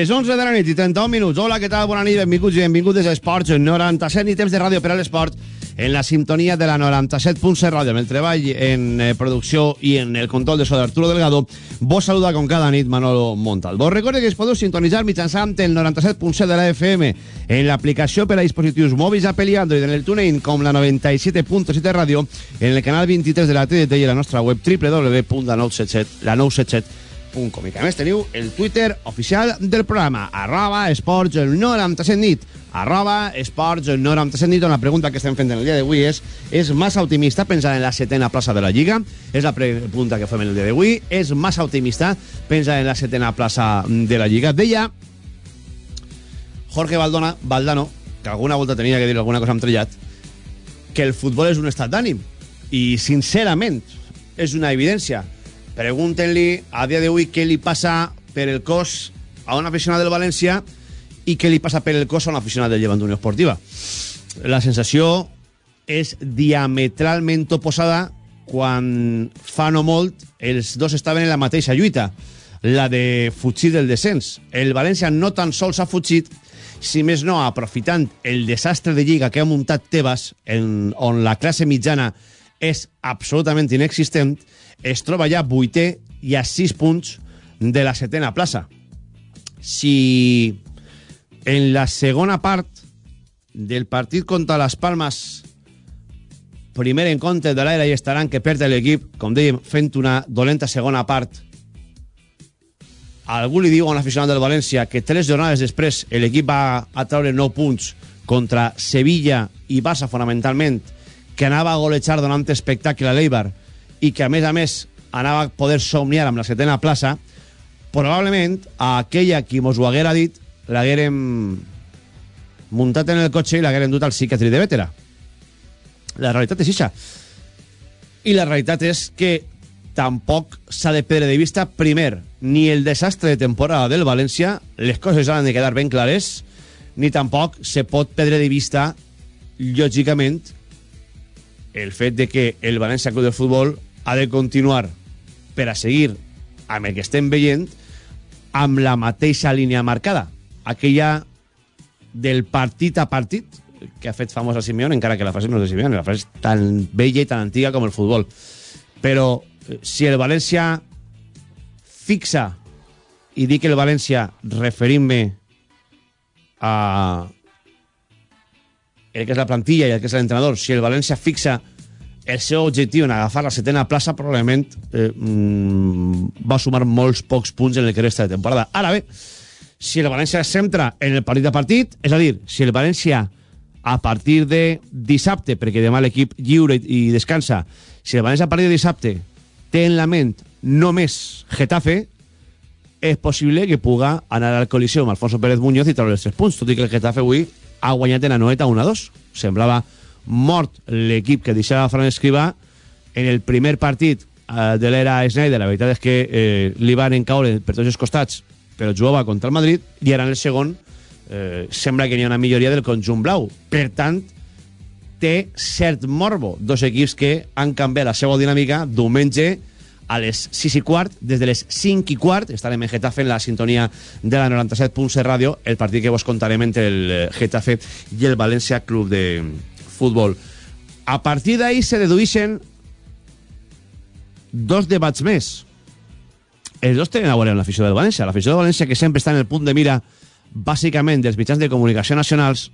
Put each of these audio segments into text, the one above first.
les 11 de la nit i 31 minuts. Hola, què tal? Bona nit, benvinguts i benvingudes a Esports 97 i temps de ràdio per a l'esport en la sintonia de la 97.7 Ràdio, amb el treball en eh, producció i en el control de so d'Arturo Delgado, vos saluda com cada nit Manolo Montal. Vos recorde que es podeu sintonitzar mitjançant el 97.7 de la FM en l'aplicació per a dispositius mòbils Apple i Android, en el TuneIn com la 97.7 Ràdio, en el canal 23 de la TDT i la nostra web www.la977.com esports97.com. I que a més teniu el Twitter oficial del programa, arroba esports97 nit, arroba esports97 nit, on la pregunta que estem fent en el dia d'avui és és massa optimista pensar en la setena plaça de la Lliga? És la pregunta que fem en el dia d'avui. És massa optimista pensar en la setena plaça de la Lliga? Deia Jorge Baldona, Baldano, que alguna volta tenia que dir alguna cosa amb trellat, que el futbol és un estat d'ànim. I, sincerament, és una evidència. Pregúntenli a dia d'avui què li passa per el cos a un aficionat del València i què li passa per el cos a un aficionat del Llevant d'Unió Esportiva. La sensació és diametralment oposada quan fa no molt els dos estaven en la mateixa lluita, la de fugir del descens. El València no tan sols ha fugit, si més no, aprofitant el desastre de Lliga que ha muntat Tebas, en, on la classe mitjana és absolutament inexistent, es troba ja vuitè i a 6 punts de la setena plaça. Si en la segona part del partit contra les Palmes primer en compte de l'aire i estaran que perd l'equip, com dèiem, fent una dolenta segona part algú li diu a un aficionat del València que tres jornades després l'equip va a treure 9 punts contra Sevilla i Barça fonamentalment que anava a golejar donant espectacle a l'Eibar i que a més a més anava a poder somniar amb la setena plaça, probablement a aquella qui mos ho haguera dit l'haguérem muntat en el cotxe i l'haguérem dut al psiquiatri de vetera. La realitat és això. I la realitat és que tampoc s'ha de perdre de vista, primer, ni el desastre de temporada del València, les coses han de quedar ben clares, ni tampoc se pot perdre de vista, lògicament, el fet de que el València Club de Futbol ha de continuar per a seguir amb el que estem veient amb la mateixa línia marcada aquella del partit a partit que ha fet famós a Simeone encara que la frase no és de Simeone la frase és tan vella i tan antiga com el futbol. Però eh, si el València fixa i dic el València referint-me a el que és la plantilla i el que és l'entrenador si el València fixa el seu objectiu en agafar la setena plaça probablement eh, mm, va sumar molts pocs punts en el que resta de temporada. Ara bé, si el València es centra en el partit a partit, és a dir, si el València a partir de dissabte, perquè demà l'equip lliure i descansa, si el València a partir de dissabte té en la ment només Getafe, és possible que puga anar al col·lisió amb Alfonso Pérez Muñoz i treure els tres punts, tot i que el Getafe avui ha guanyat en la noeta 1-2. Semblava mort l'equip que deixava Fran Escrivà en el primer partit eh, de l'era Snyder, la veritat és que eh, li van encaure per tots els costats però jugava contra el Madrid i ara en el segon eh, sembla que n'hi ha una milloria del conjunt blau. Per tant té cert morbo. Dos equips que han canviat la seva dinàmica diumenge a les 6 i quart, des de les 5 i quart, estarem en Getafe en la sintonia de la 97.7 ràdio, el partit que vos contarem entre el eh, Getafe i el València Club de, futbol. A partir d'ahí se deduïxen dos debats més. Els dos tenen a veure amb l'afició del València. L'afició del València que sempre està en el punt de mira bàsicament dels mitjans de comunicació nacionals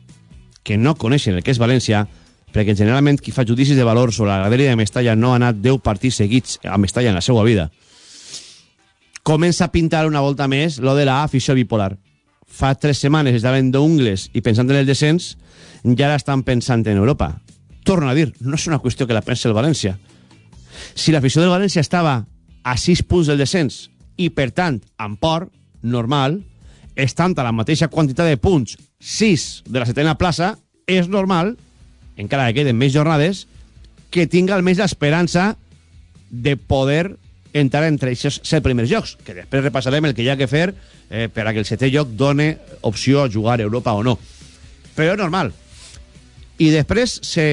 que no coneixen el que és València perquè generalment qui fa judicis de valor sobre la graderia de Mestalla no ha anat 10 partits seguits a Mestalla en la seva vida. Comença a pintar una volta més lo de la afició bipolar. Fa tres setmanes estaven d'ungles i pensant en el descens ja ara estan pensant en Europa. Torno a dir, no és una qüestió que la pensi el València. Si l'afició del València estava a 6 punts del descens i, per tant, amb por, normal, estant a la mateixa quantitat de punts, 6 de la setena plaça, és normal, encara que queden més jornades, que tinga almenys l'esperança de poder entrar entre aquests set primers jocs, que després repassarem el que hi ha que fer eh, per a que el setè lloc done opció a jugar a Europa o no. Però és normal. I després se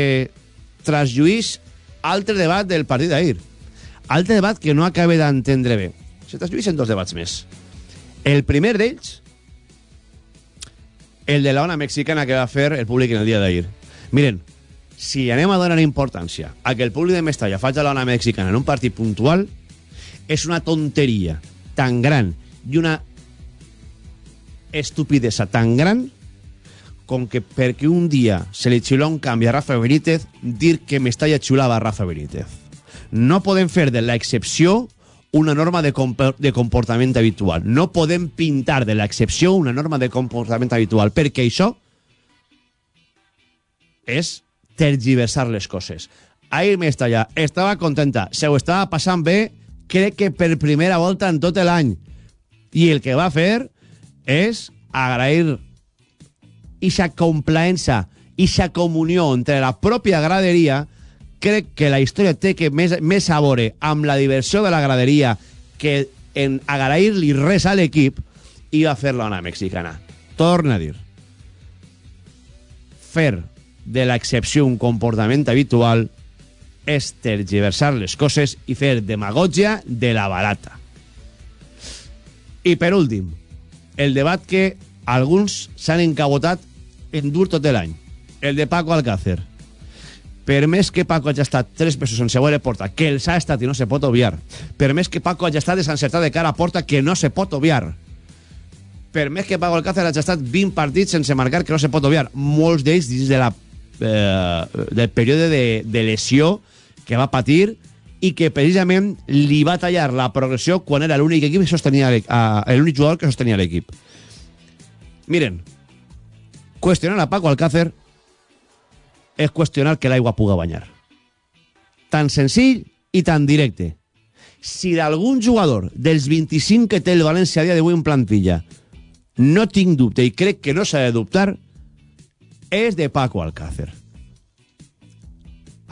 traslluís altre debat del partit d'ahir. Altre debat que no acabe d'entendre bé. Se traslluís en dos debats més. El primer d'ells, el de la ona mexicana que va fer el públic en el dia d'ahir. Miren, si anem a donar importància a que el públic de Mestalla faci la ona mexicana en un partit puntual, és una tonteria tan gran i una estupidesa tan gran com que perquè un dia se li xulà un canvi a Rafa Benítez, dir que Mestalla xulava a Rafa Benítez. No podem fer de l'excepció una norma de, de comportament habitual. No podem pintar de l'excepció una norma de comportament habitual, perquè això és tergiversar les coses. Ahir Mestalla estava contenta, se ho estava passant bé, crec que per primera volta en tot l'any. I el que va fer és agrair ixa complaença, ixa comunió entre la pròpia graderia, crec que la història té que més, més veure amb la diversió de la graderia que en agrair-li res a l'equip i va fer la ona mexicana. Torna a dir. Fer de l'excepció un comportament habitual és tergiversar les coses i fer demagògia de la barata. I per últim, el debat que alguns s'han encabotat en dur tot l'any, el de Paco Alcácer. Per més que Paco hagi estat tres mesos sense veure porta, que els ha estat i no se pot obviar, per més que Paco hagi estat desencertat de cara a porta, que no se pot obviar, per més que Paco Alcácer hagi estat 20 partits sense marcar, que no se pot obviar, molts d'ells dins de la, eh, del període de, de lesió va patir i que precisament li va tallar la progressió quan era l'únic equip que sostenia l'únic jugador que sostenia l'equip. Miren, qüestionar a Paco Alcácer és qüestionar que l'aigua puga banyar. Tan senzill i tan directe. Si d'algun jugador dels 25 que té el València a dia d'avui en plantilla no tinc dubte i crec que no s'ha de dubtar, és de Paco Alcácer.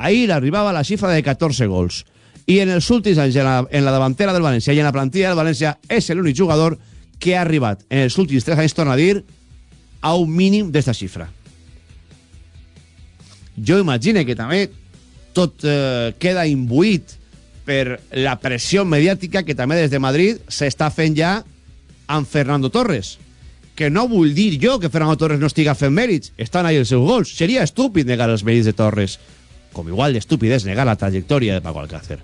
Ahir arribava la xifra de 14 gols. I en els últims anys en la, en la davantera del València i en la plantilla del València és l'únic jugador que ha arribat en els últims 3 anys, torna a dir, a un mínim d'esta xifra. Jo imagine que també tot eh, queda imbuït per la pressió mediàtica que també des de Madrid s'està fent ja amb Fernando Torres. Que no vull dir jo que Fernando Torres no estiga fent mèrits. Estan ahí els seus gols. Seria estúpid negar els mèrits de Torres com igual d'estúpid és negar la trajectòria de Paco Alcácer.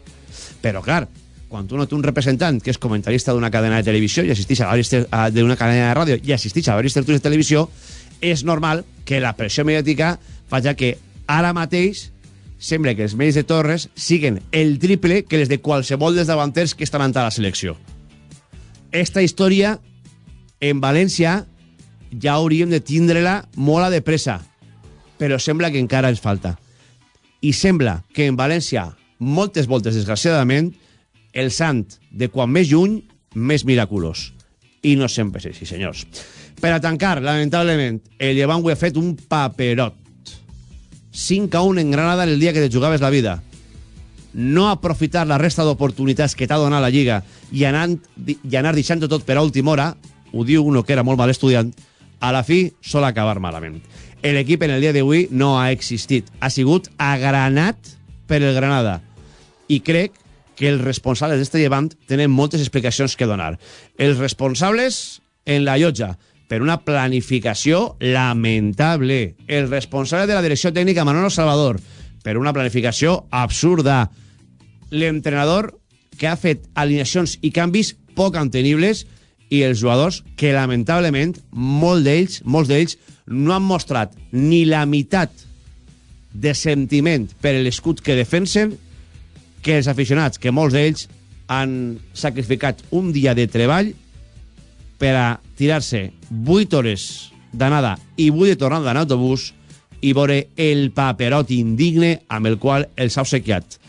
Però, clar, quan tu no té un representant que és comentarista d'una cadena de televisió i assisteix a d'una cadena de ràdio i assisteix a diverses tertulies de televisió, és normal que la pressió mediàtica faci que ara mateix sembla que els medis de Torres siguen el triple que les de qualsevol dels davanters que estan ante la selecció. Esta història en València ja hauríem de tindre-la molt a de pressa, però sembla que encara ens falta i sembla que en València, moltes voltes, desgraciadament, el sant de quan més lluny, més miraculós. I no sempre és així, senyors. Per a tancar, lamentablement, el Llevant ho ha fet un paperot. 5 a 1 en Granada el dia que te jugaves la vida. No aprofitar la resta d'oportunitats que t'ha donat la Lliga i, anant, i anar deixant tot per a última hora, ho diu uno que era molt mal estudiant, a la fi sol acabar malament l'equip en el dia d'avui no ha existit. Ha sigut agranat per el Granada. I crec que els responsables d'este llevant tenen moltes explicacions que donar. Els responsables en la llotja, per una planificació lamentable. El responsable de la direcció tècnica, Manolo Salvador, per una planificació absurda. L'entrenador que ha fet alineacions i canvis poc entenibles i els jugadors que, lamentablement, molt d'ells, molts d'ells, no han mostrat ni la meitat de sentiment per l'escut que defensen que els aficionats, que molts d'ells han sacrificat un dia de treball per a tirar-se 8 hores d'anada i 8 de tornada en autobús i veure el paperot indigne amb el qual els ha obsequiat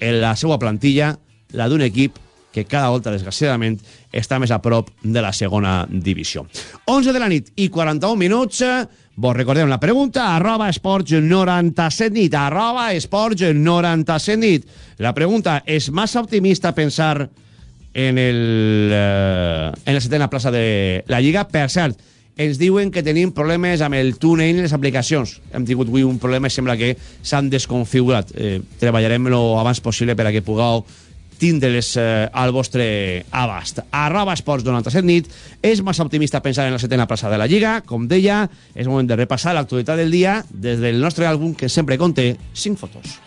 en la seva plantilla, la d'un equip que cada volta, desgraciadament, està més a prop de la segona divisió. 11 de la nit i 41 minuts. Vos recordem la pregunta, arroba esports 97 nit, arroba esports 97 nit. La pregunta, és massa optimista pensar en, el, eh, en la setena plaça de la Lliga? Per cert, ens diuen que tenim problemes amb el túnel i les aplicacions. Hem tingut avui un problema sembla que s'han desconfigurat. Eh, treballarem lo abans possible per a que pugueu tindre-les eh, al vostre abast. Arroba esports 97 nit. És massa optimista pensar en la setena plaça de la Lliga. Com deia, és moment de repassar l'actualitat del dia des del nostre àlbum que sempre conté 5 fotos.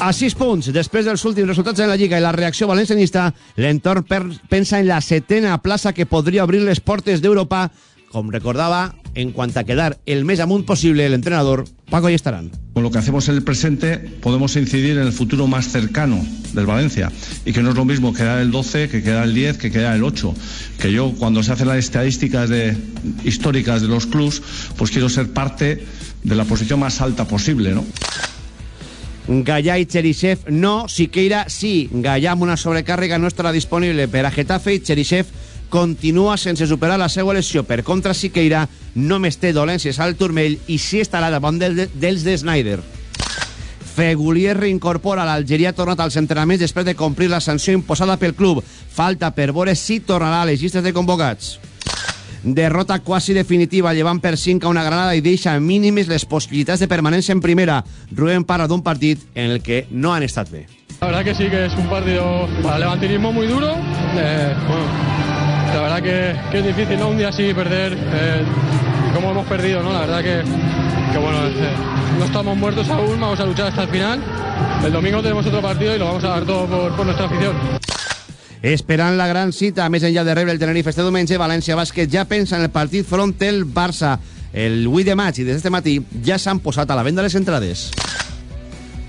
A 6 punts, després dels últims resultats en la Lliga i la reacció valencianista, l'entorn pensa en la setena plaça que podria obrir les portes d'Europa, com recordava, en quant a quedar el més amunt possible l'entrenador Paco Estarán. Con lo que hacemos en el presente podemos incidir en el futuro más cercano del Valencia y que no es lo mismo quedar el 12 que quedar el 10 que quedar el 8 que yo cuando se hacen las estadísticas de, históricas de los clubs pues quiero ser parte de la posición más alta posible ¿no? Gallà i Cherisev no, Siqueira sí. Gallà amb una sobrecàrrega no estarà disponible per a Getafe i Cherisev continua sense superar la seva lesió. Per contra, Siqueira només té dolències al turmell i sí estarà davant del, dels de Snyder. Fegulier reincorpora l'Algeria tornat als entrenaments després de complir la sanció imposada pel club. Falta per veure si tornarà a les llistes de convocats. Derrota quasi definitiva, llevant per 5 a una Granada i deixa mínimes les possibilitats de permanència en primera. Rubén parla d'un partit en el que no han estat bé. La verdad que sí, que es un partido para levantinismo muy duro. Eh, bueno, la verdad que, es difícil, ¿no? Un día así perder, eh, como hemos perdido, ¿no? La verdad que, que bueno, eh, no estamos muertos aún, vamos a luchar hasta el final. El domingo tenemos otro partido y lo vamos a dar todo por, nuestra afición. Esperant la gran cita, més enllà de rebre el Tenerife este diumenge, València Bàsquet ja pensa en el partit front el Barça el 8 de maig i des d'aquest matí ja s'han posat a la venda les entrades.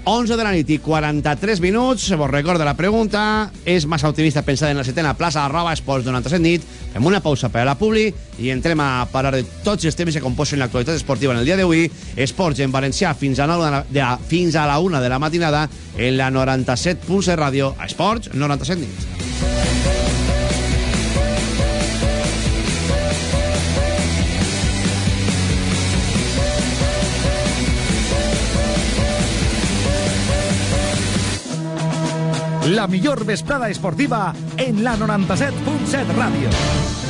11 de la nit i 43 minuts. Vos recordo la pregunta. És massa optimista pensar en la setena plaça arroba esports 97 nit. Fem una pausa per a la Publi i entrem a parlar de tots els temes que composen l'actualitat esportiva en el dia d'avui. Esports en valencià fins a, la, de, fins a la 1 de la matinada en la 97.7 ràdio a Esports 97 nit. La millor vesprada esportiva en la 97.7 Ràdio.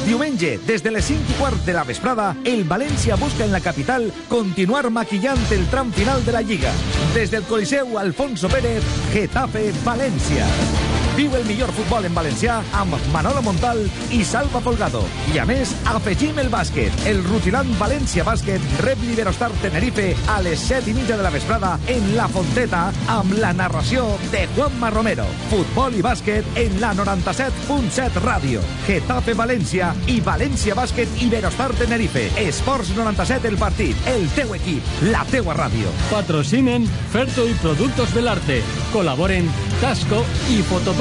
Diumenge, des de les 5 i quart de la vesprada, el València busca en la capital continuar maquillant el tram final de la Lliga. Des del Coliseu Alfonso Pérez, Getafe, València. Viu el millor futbol en valencià amb Manolo Montal i Salva Folgado. I a més, afegim el bàsquet. El rutilant València Bàsquet rep l'Iberostar Tenerife a les 7 i mitja de la vesprada en La Fonteta amb la narració de Juanma Romero. Futbol i bàsquet en la 97.7 Ràdio. Getafe València i València Bàsquet Iberostar Tenerife. Esports 97 el partit, el teu equip, la teua ràdio. Patrocinen Ferto i Productos del Arte. Colaboren Tasco i Fotopro.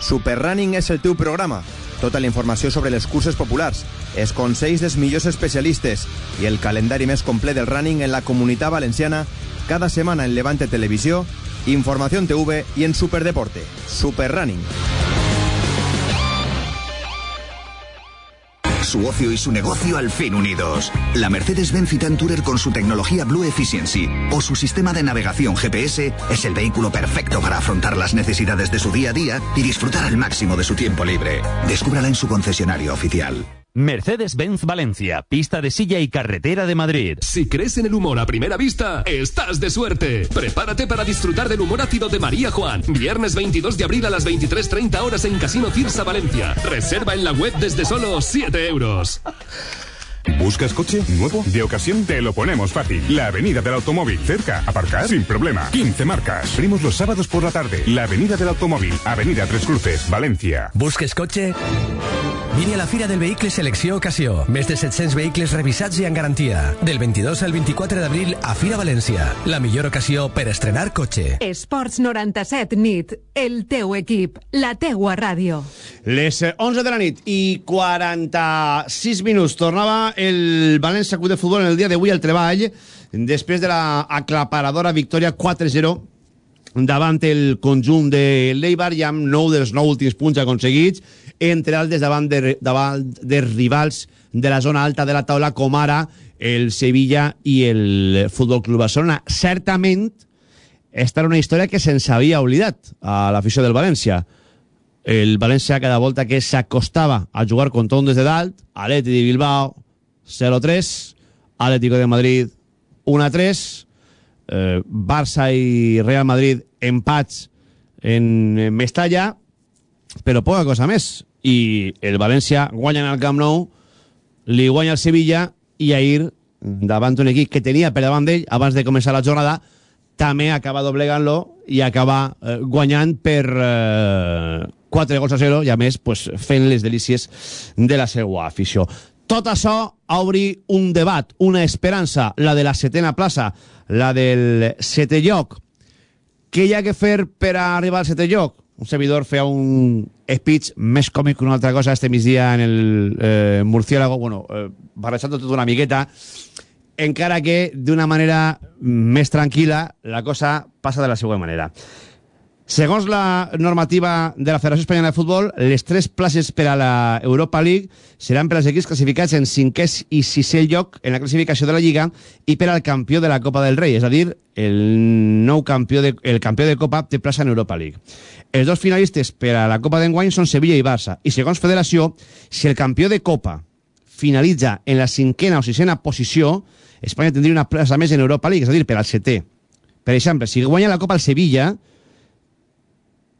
Superrunning és el teu programa. Tota la informació sobre les curses populars, els consells dels millors especialistes i el calendari més complet del running en la comunitat valenciana cada setmana en Levante Televisió, Informació TV i en Superdeporte. Superrunning. Su ocio y su negocio al fin unidos. La Mercedes-Benz Citan con su tecnología Blue Efficiency o su sistema de navegación GPS es el vehículo perfecto para afrontar las necesidades de su día a día y disfrutar al máximo de su tiempo libre. Descúbrala en su concesionario oficial. Mercedes-Benz Valencia, pista de silla y carretera de Madrid. Si crees en el humor a primera vista, estás de suerte. Prepárate para disfrutar del humor ácido de María Juan. Viernes 22 de abril a las 23.30 horas en Casino Cirsa Valencia. Reserva en la web desde solo 7 euros. ¿Buscas coche nuevo? ¿De ocasión? Te lo ponemos fácil. La Avenida del Automóvil. Cerca. Aparcar sin problema. 15 marcas. Abrimos los sábados por la tarde. La Avenida del Automòbil. Avenida Tres Cruces, València. Busques cotxe? Vine a la Fira del Vehicle Selecció Ocasió. Més de 700 vehicles revisats i en garantia. Del 22 al 24 d'abril a Fira València. La millor ocasió per estrenar cotxe. Esports 97 nit. El teu equip. La teua ràdio. Les eh, 11 de la nit i 46 minuts tornava el València Club de Futbol en el dia d'avui al treball després de la aclaparadora victòria 4-0 davant el conjunt de l'Eibar i amb 9 dels 9 últims punts aconseguits entre altres davant de, davant de rivals de la zona alta de la taula com ara el Sevilla i el Futbol Club Barcelona. Certament esta era una història que se'ns havia oblidat a l'afició del València. El València cada volta que s'acostava a jugar contra un des de dalt, Atleti de Bilbao 0-3, Atlético de Madrid 1-3, eh, Barça i Real Madrid empats en, Mestalla, però poca cosa més. I el València guanya en el Camp Nou, li guanya el Sevilla i ahir, davant un equip que tenia per davant d'ell, abans de començar la jornada, també acaba doblegant-lo i acaba eh, guanyant per eh, 4 gols a 0 i a més pues, fent les delícies de la seva afició. Tot això obri un debat, una esperança, la de la setena plaça, la del setè lloc. Què hi ha que fer per arribar al setè lloc? Un servidor feia un speech més còmic que una altra cosa este migdia en el eh, murciélago, bueno, eh, barrejant tot una miqueta, encara que d'una manera més tranquil·la la cosa passa de la següent manera. Segons la normativa de la Federació Espanyola de Futbol, les tres places per a la Europa League seran per als equips classificats en cinquè i sisè lloc en la classificació de la Lliga i per al campió de la Copa del Rei, és a dir, el nou campió de, el campió de Copa té plaça en Europa League. Els dos finalistes per a la Copa d'enguany són Sevilla i Barça, i segons Federació, si el campió de Copa finalitza en la cinquena o sisena posició, Espanya tindria una plaça més en Europa League, és a dir, per al setè. Per exemple, si guanya la Copa al Sevilla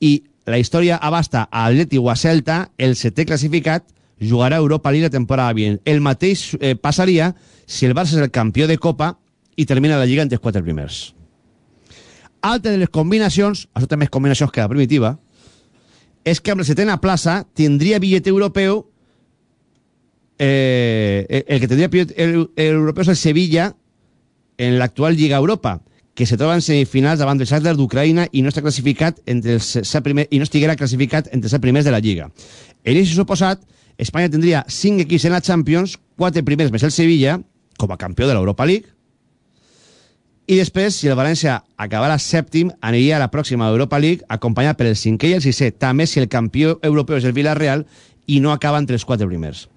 i la història abasta a Atleti o a Celta, el setè classificat jugarà a Europa League la temporada vinent. El mateix eh, passaria si el Barça és el campió de Copa i termina la Lliga entre els quatre primers. Altra de les combinacions, això també és combinacions que la primitiva, és que amb la setena plaça tindria bitllet europeu eh, el que tendría el, europeo es el Sevilla en l'actual Lliga Europa que se troba en semifinals davant del Shakhtar d'Ucraïna i no està classificat entre els set primer, i no estiguera classificat entre els set primers de la Lliga. En aquest suposat, Espanya tindria 5 equips en la Champions, 4 primers més el Sevilla, com a campió de l'Europa League, i després, si el València acabara sèptim, aniria a la pròxima Europa League acompanyat per el cinquè i el sisè, també si el campió europeu és el Villarreal i no acaba entre els quatre primers.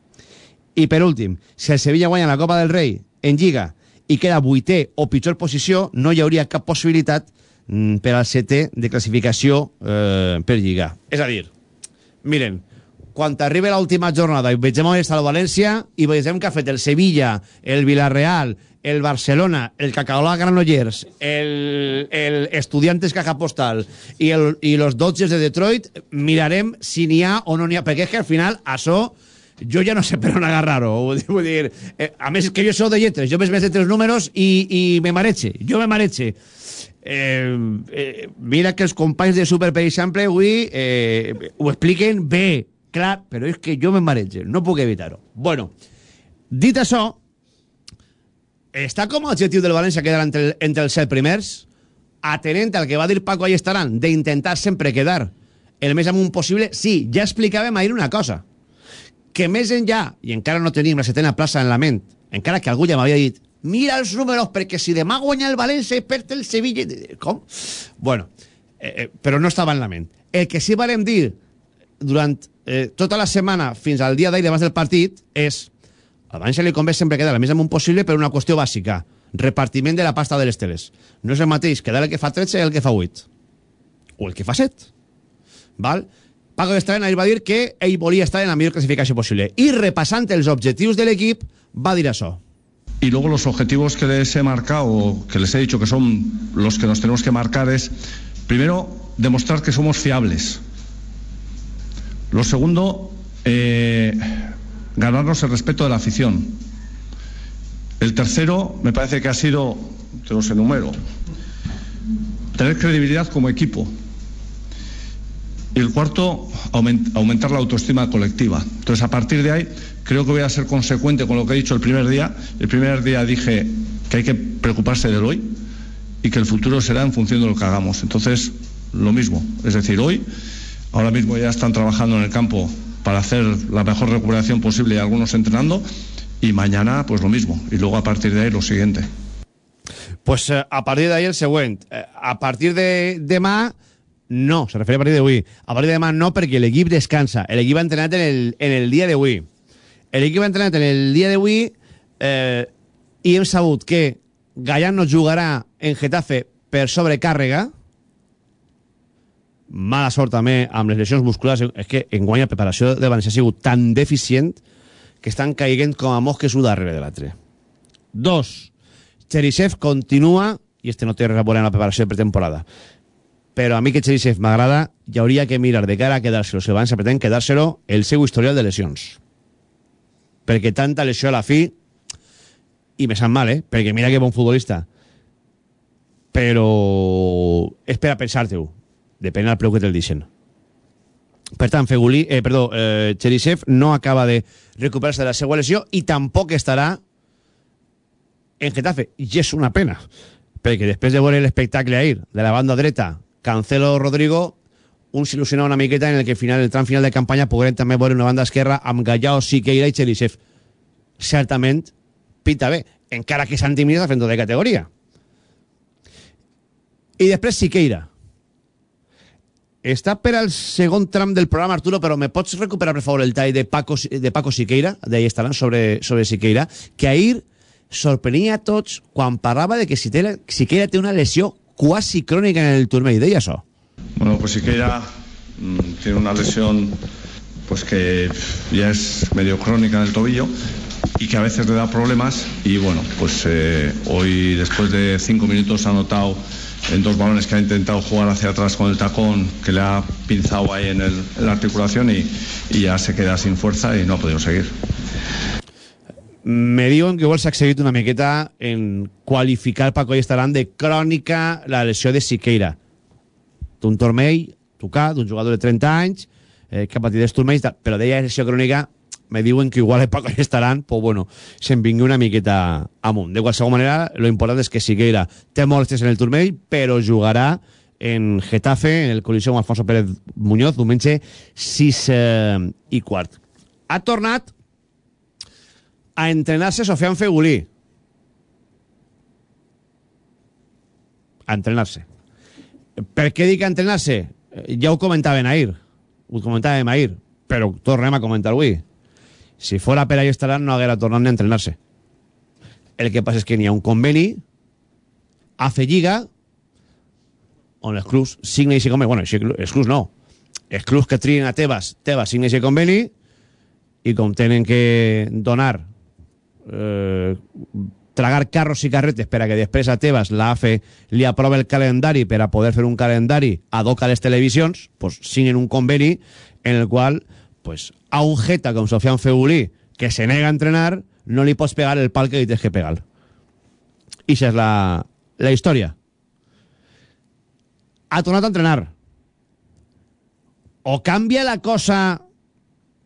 I per últim, si el Sevilla guanya la Copa del Rei en Lliga i queda vuitè o pitjor posició, no hi hauria cap possibilitat mm, per al setè de classificació eh, per Lliga. És a dir, miren, quan arribi l'última jornada i vegem on està el València i vegem que ha fet el Sevilla, el Villarreal, el Barcelona, el Cacaola Granollers, el, el Estudiantes Caja Postal i, el, i los Dodgers de Detroit, mirarem si n'hi ha o no n'hi ha, perquè és que al final això jo ja no sé per on agarrar-ho. Vull dir, eh, a més que jo sóc de lletres, jo més entre els números i, i me mareche, jo me mareche. Eh, eh, mira que els companys de Super, per exemple, avui eh, ho expliquen bé, clar, però és que jo me mareche, no puc evitar-ho. Bueno, dit això, està com a objectiu del València quedar entre, entre els set primers, atenent al que va dir Paco estaran, d'intentar sempre quedar el més amunt possible, sí, ja explicàvem ahir una cosa, que més enllà, i encara no tenim la setena plaça en la ment, encara que algú ja m'havia dit mira els números, perquè si demà guanya el València i perd el Sevilla... Com? Bueno, eh, eh, però no estava en la ment. El que sí valem dir durant eh, tota la setmana fins al dia d'ahir abans del partit és al València li convé sempre quedar el més amunt possible per una qüestió bàsica, repartiment de la pasta de les teles. No és el mateix quedar el que fa 13 i el que fa 8. O el que fa 7. Val? Paco Estrada ahir va dir que ell volia estar en la millor clasificació possible. I repassant els objectius de l'equip, va dir això. Y luego los objetivos que les he marcado, que les he dicho que son los que nos tenemos que marcar es, primero, demostrar que somos fiables. Lo segundo, eh, ganarnos el respeto de la afición. El tercero me parece que ha sido, te los enumero, tener credibilidad como equipo. Y el cuarto, aument- aumentar la autoestima colectiva. Entonces, a partir de ahí, creo que voy a ser consecuente con lo que he dicho el primer día. El primer día dije que hay que preocuparse del hoy y que el futuro será en función de lo que hagamos. Entonces, lo mismo. Es decir, hoy, ahora mismo ya están trabajando en el campo para hacer la mejor recuperación posible y algunos entrenando. Y mañana, pues lo mismo. Y luego, a partir de ahí, lo siguiente. Pues eh, a partir d'ahir el següent. Eh, a partir de demà, no, se refereix a partir d'avui. A partir de demà no, perquè l'equip descansa. L'equip ha entrenat en el, en el dia d'avui. L'equip ha entrenat en el dia d'avui eh, i hem sabut que Gallan no jugarà en Getafe per sobrecàrrega. Mala sort també amb les lesions musculars. És que enguany la preparació de València ha sigut tan deficient que estan caiguent com a mosques un darrere de l'altre. Dos, Cherisev continua, i este no té res a veure la preparació de pretemporada, però a mi que Cherisev m'agrada, hi hauria que mirar de cara a quedar-se-lo, si abans pretén quedar-se-lo, el seu historial de lesions. Perquè tanta lesió a la fi, i me sap mal, eh? Perquè mira que bon futbolista. Però és per a pensar-te-ho. Depèn del preu que te'l deixen. Per tant, Fegulí, eh, perdó, eh, Cherisev no acaba de recuperar-se de la seva lesió i tampoc estarà en Getafe. I és una pena, perquè després de veure l'espectacle ahir de la banda dreta, Cancelo Rodrigo, un s'il·lusiona una miqueta en el que al final, el tram final de campanya podrem també veure una banda esquerra amb Gallao, Siqueira i Cherisev. Certament, pinta bé, encara que Santi Mina està fent de categoria. I després Siqueira. Està per al segon tram del programa, Arturo, però me pots recuperar, per favor, el tall de Paco, de Paco Siqueira, d'ahir estaran sobre, sobre Siqueira, que ahir sorprenia a tots quan parlava de que Siqueira té una lesió quasi crònica en el turmell. Deia això? Bueno, pues Siqueira mm, tiene una lesión pues que ya es medio crónica en el tobillo y que a veces le da problemas y bueno, pues eh, hoy después de cinco minutos ha notado en dos balones que ha intentado jugar hacia atrás con el tacón que le ha pinzado ahí en, el- en la articulación y, y ya se queda sin fuerza y no ha podido seguir. Me diuen que s'ha accedit una miqueta en qualificar Paco i Estaran de crònica la lesió de Siqueira. D'un turmell, tocat, d'un jugador de 30 anys, eh, que ha patit els turmells, però deia lesió crònica, me diuen que igual Paco i Estaran, pues bueno, se'n vingui una miqueta amunt. De qualsevol manera, lo important és que Siqueira té molestes en el turmell, però jugarà en Getafe, en el col·lisió amb Alfonso Pérez Muñoz, diumenge 6 eh, i quart. Ha tornat a entrenarse Sofian Fegulí. A entrenarse. Per què dic a entrenarse? Eh, Ja ho comentaven ahir. Ho comentàvem ahir. Però tornem a comentar avui. Si fora per ahí estaran, no haguera tornat a entrenarse. El que passa és que n'hi ha un conveni a fer lliga on els clubs signen aquest conveni. Bueno, els clubs no. Els clubs que trien a Tebas, Tebas signa aquest conveni i com tenen que donar eh, tragar carros i carretes per a que després a Tebas la AFE li aprova el calendari per a poder fer un calendari ad hoc a les televisions, pues, signen un conveni en el qual pues, a un jeta com Sofian Feulí que se nega a entrenar no li pots pegar el pal que li tens que pegar. I això és la, la història. Ha tornat a entrenar. O canvia la cosa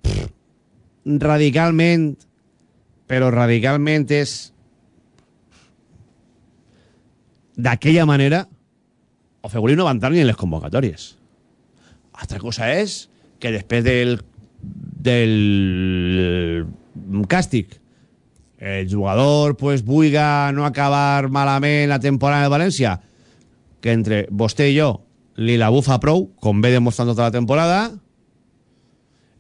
pff, radicalment però radicalment és d'aquella manera o Fegulí no va entrar ni en les convocatòries. Altra cosa és que després del del càstig el jugador pues vulga no acabar malament la temporada de València que entre vostè i jo li la bufa prou com ve demostrant tota la temporada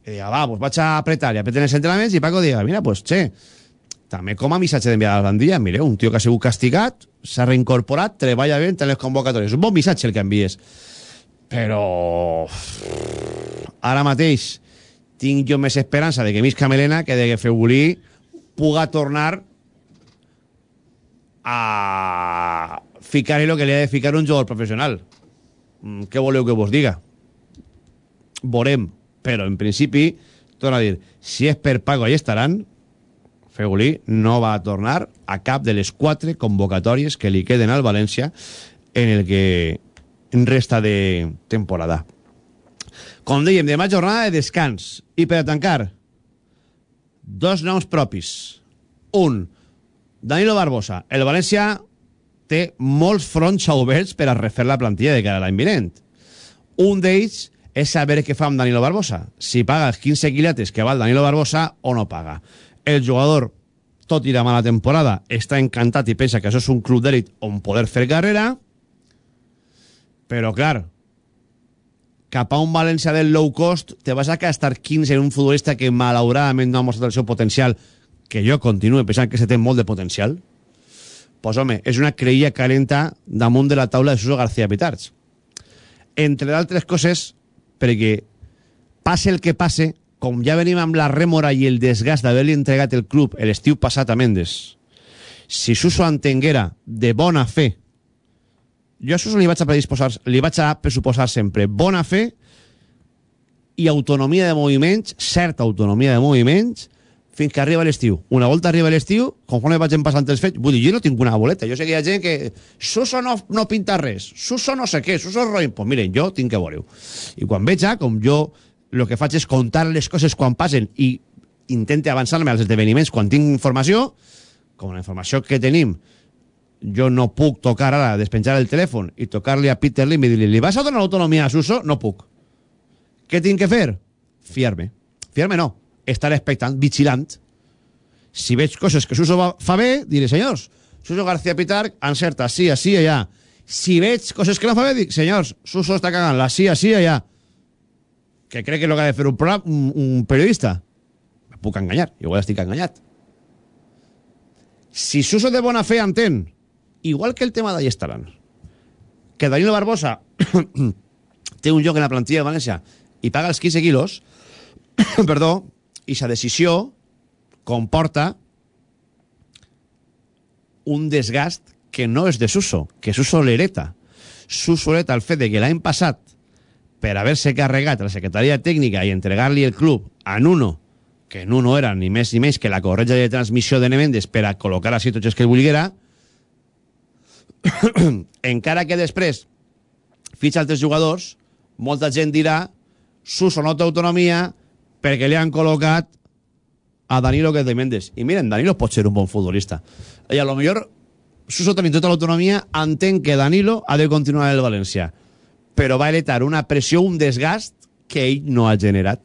i diga, va, pues vaig a apretar i apreten els entrenaments i Paco diga, mira, pues, che, també com a missatge d'enviar a la bandilla, mireu, un tio que ha sigut castigat, s'ha reincorporat, treballa bé en les convocatòries. Un bon missatge el que envies. Però... Ara mateix tinc jo més esperança de que Misca Melena que de que Fegulí puga tornar a ficar-hi el que li ha de ficar un jugador professional. Mm, Què voleu que vos diga? Vorem però en principi, torno a dir, si és per Paco, ahí estaran, Fegulí no va tornar a cap de les quatre convocatòries que li queden al València en el que resta de temporada. Com dèiem, demà jornada de descans. I per tancar, dos noms propis. Un, Danilo Barbosa. El València té molts fronts oberts per a refer la plantilla de cara a l'any vinent. Un d'ells és saber què fa amb Danilo Barbosa. Si paga els 15 quilates que val Danilo Barbosa o no paga. El jugador, tot i la mala temporada, està encantat i pensa que això és un club d'èlit on poder fer carrera, però, clar, cap a un València del low cost te vas a gastar 15 en un futbolista que malauradament no ha mostrat el seu potencial, que jo continuo pensant que se té molt de potencial, pues home, és una creïlla calenta damunt de la taula de Suso García Pitarch. Entre d'altres coses, perquè passe el que passe, com ja venim amb la rèmora i el desgast d'haver-li entregat el club l'estiu passat a Mendes, si Suso entenguera de bona fe jo a Suso li vaig a predisposar, li vaig a pressuposar sempre bona fe i autonomia de moviments, certa autonomia de moviments, fins que arriba l'estiu. Una volta arriba l'estiu, conforme vaig passant els fets, vull dir, jo no tinc una boleta, jo sé que hi ha gent que Suso no, no pinta res, Suso no sé què, Suso roïn, doncs pues miren, jo tinc que veure-ho. I quan veig, com jo el que faig és contar les coses quan passen i intente avançar-me als esdeveniments quan tinc informació, com la informació que tenim, jo no puc tocar ara, despenjar el telèfon i tocar-li a Peter Lim i dir-li li vas a donar autonomia a Suso? No puc. Què tinc que fer? Fiar-me. Fiar-me no. Estar expectant, vigilant. Si veig coses que Suso fa bé, diré, senyors, Suso García Pitar encerta, sí, així, allà. Si veig coses que no fa bé, dic, senyors, Suso està cagant, la sí, així, allà. Que crec que és el que ha de fer un, un, un periodista. Me puc enganyar, igual estic enganyat. Si Suso de bona fe entén igual que el tema d'ahí estaran. Que Danilo Barbosa té un lloc en la plantilla de València i paga els 15 quilos, perdó, i sa decisió comporta un desgast que no és de Suso, que Suso l'hereta. Suso l'hereta el fet de que l'any passat, per haver-se carregat a la secretaria tècnica i entregar-li el club a Nuno, que Nuno era ni més ni menys que la corretja de transmissió de Nemendes per a col·locar així tots els que el encara que després fitxa altres jugadors, molta gent dirà Suso no té autonomia perquè li han col·locat a Danilo que és de Mendes. I miren, Danilo pot ser un bon futbolista. I a lo millor Suso tenint tota l'autonomia entén que Danilo ha de continuar el València. Però va heretar una pressió, un desgast que ell no ha generat.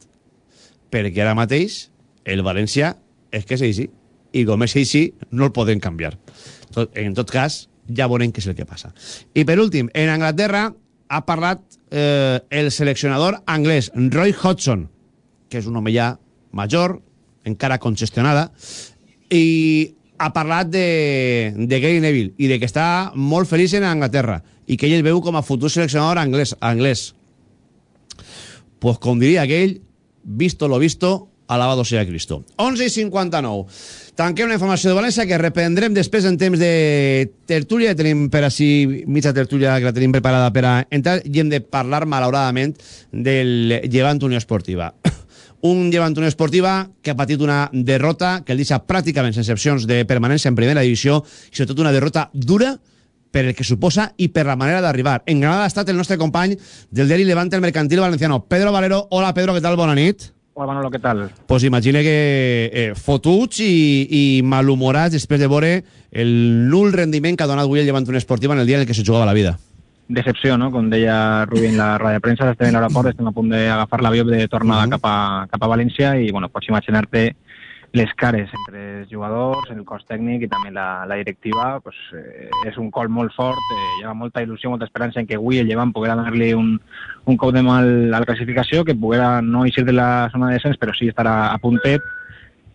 Perquè ara mateix el València és que és així. I com és així, no el poden canviar. Tot, en tot cas, ja veurem què és el que passa. I per últim, en Anglaterra ha parlat eh, el seleccionador anglès Roy Hodgson, que és un home ja major, encara congestionada, i ha parlat de, de Gary Neville i de que està molt feliç en Anglaterra i que ell el veu com a futur seleccionador anglès. anglès. Pues com diria aquell, visto lo visto, alabado sea Cristo. 11 i 59. Tanquem la informació de València que reprendrem després en temps de tertúlia. Tenim per així mitja tertúlia que la tenim preparada per a entrar i hem de parlar malauradament del Llevant Unió Esportiva. Un Llevant Unió Esportiva que ha patit una derrota que el deixa pràcticament sense opcions de permanència en primera divisió i sobretot una derrota dura per el que suposa i per la manera d'arribar. En Granada ha estat el nostre company del diari Levante el Mercantil Valenciano, Pedro Valero. Hola Pedro, què tal? Bona nit. Hola Manolo, què tal? Pues imagine que eh, fotuts i, i malhumorats després de veure el nul rendiment que ha donat avui el Llevant Unió Esportiva en el dia en el que se jugava la vida. Decepció, no? Com deia Rubí en la roda de premsa, estem a l'aeroport, estem a punt d'agafar l'avió de tornada uh -huh. cap, a, cap a València i, bueno, pots imaginar-te les cares entre els jugadors, el cos tècnic i també la, la directiva, pues, eh, és un col molt fort, eh, hi ha molta il·lusió, molta esperança en que avui el Llevant poguera donar-li un, un cop de mal a la classificació, que poguera no eixir de la zona de descens, però sí estar a, a puntet,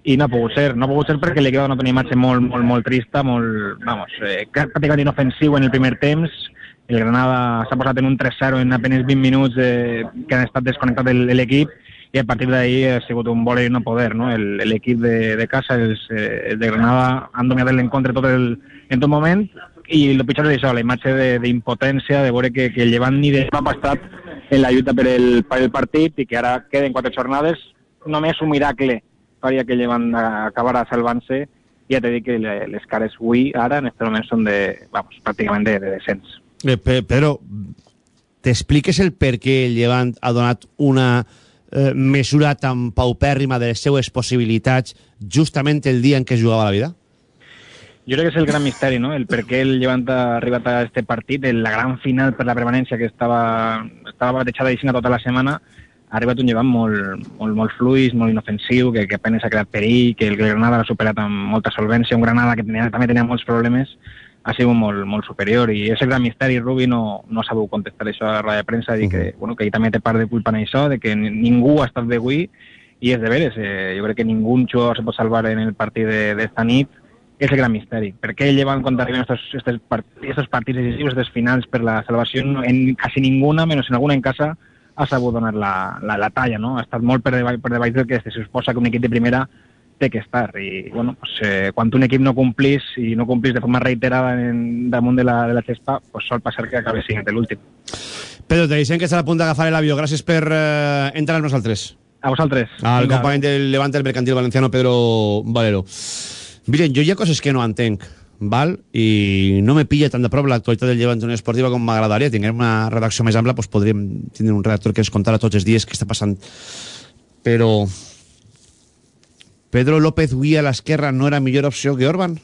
i no ha pogut ser, no ha pogut ser perquè l'equip no tenia imatge molt, molt, molt trista, molt, vamos, eh, pràcticament inofensiu en el primer temps, el Granada s'ha posat en un 3-0 en apenas 20 minuts eh, que han estat desconnectat l'equip i a partir d'ahir ha sigut un voler i no poder. No? L'equip de, de casa, els, eh, de Granada, han dominat l'encontre tot el, en tot moment i el pitjor és això, la imatge d'impotència, de, de veure que, que el ni de pap ha en la lluita per el, per el partit i que ara queden quatre jornades, només un miracle història que llevan acabarà salvant-se, ja t'he dit que le- les cares avui, ara, en aquest moment, són de, vamos, pràcticament de, de descens. Eh, Pedro, t'expliques el per què el Llevant ha donat una eh, mesura tan paupèrrima de les seues possibilitats justament el dia en què jugava la vida? Jo crec que és el gran misteri, no? El per què el Llevant ha arribat a este partit, en la gran final per la permanència que estava, estava batejada i tota la setmana, ha arribat un Llevant molt, molt, molt fluix, molt inofensiu, que, que apenas ha creat perill, que el Granada l'ha superat amb molta solvència, un Granada que tenia, també tenia molts problemes, ha sigut molt, molt superior i és el gran misteri, Rubi no, no sabut contestar això a la roda de premsa, dir que, bueno, que ell també té part de culpa en això, de que ni- ningú ha estat bé avui i és de veres, eh, jo crec que ningú jugador se pot salvar en el partit de- d'esta nit és el gran misteri. Per què llevan quan arriben estos, estos, part, estos partits decisius, estos finals per la salvació, en quasi ninguna, menys en alguna en casa, ha sabut donar la, la, la talla, no? Ha estat molt per davall, per davall del que se suposa que un equip de primera té que estar. I, bueno, pues, eh, quan un equip no complís i no complís de forma reiterada en, damunt de la, de la gespa, pues sol passar que acabi sent l'últim. Pedro, te dicen que està a punt d'agafar l'avió. Gràcies per eh, entrar amb nosaltres. A vosaltres. Al Vinga. company del Levante, el mercantil valenciano, Pedro Valero. Miren, jo hi ha coses que no entenc, val? i no me pilla tan de prop l'actualitat del Llevant Unió Esportiva com m'agradaria. Tinguem una redacció més ampla, doncs podríem tindre un redactor que ens contara tots els dies què està passant. Però... Pedro López Gui a l'esquerra no era millor opció que Orban?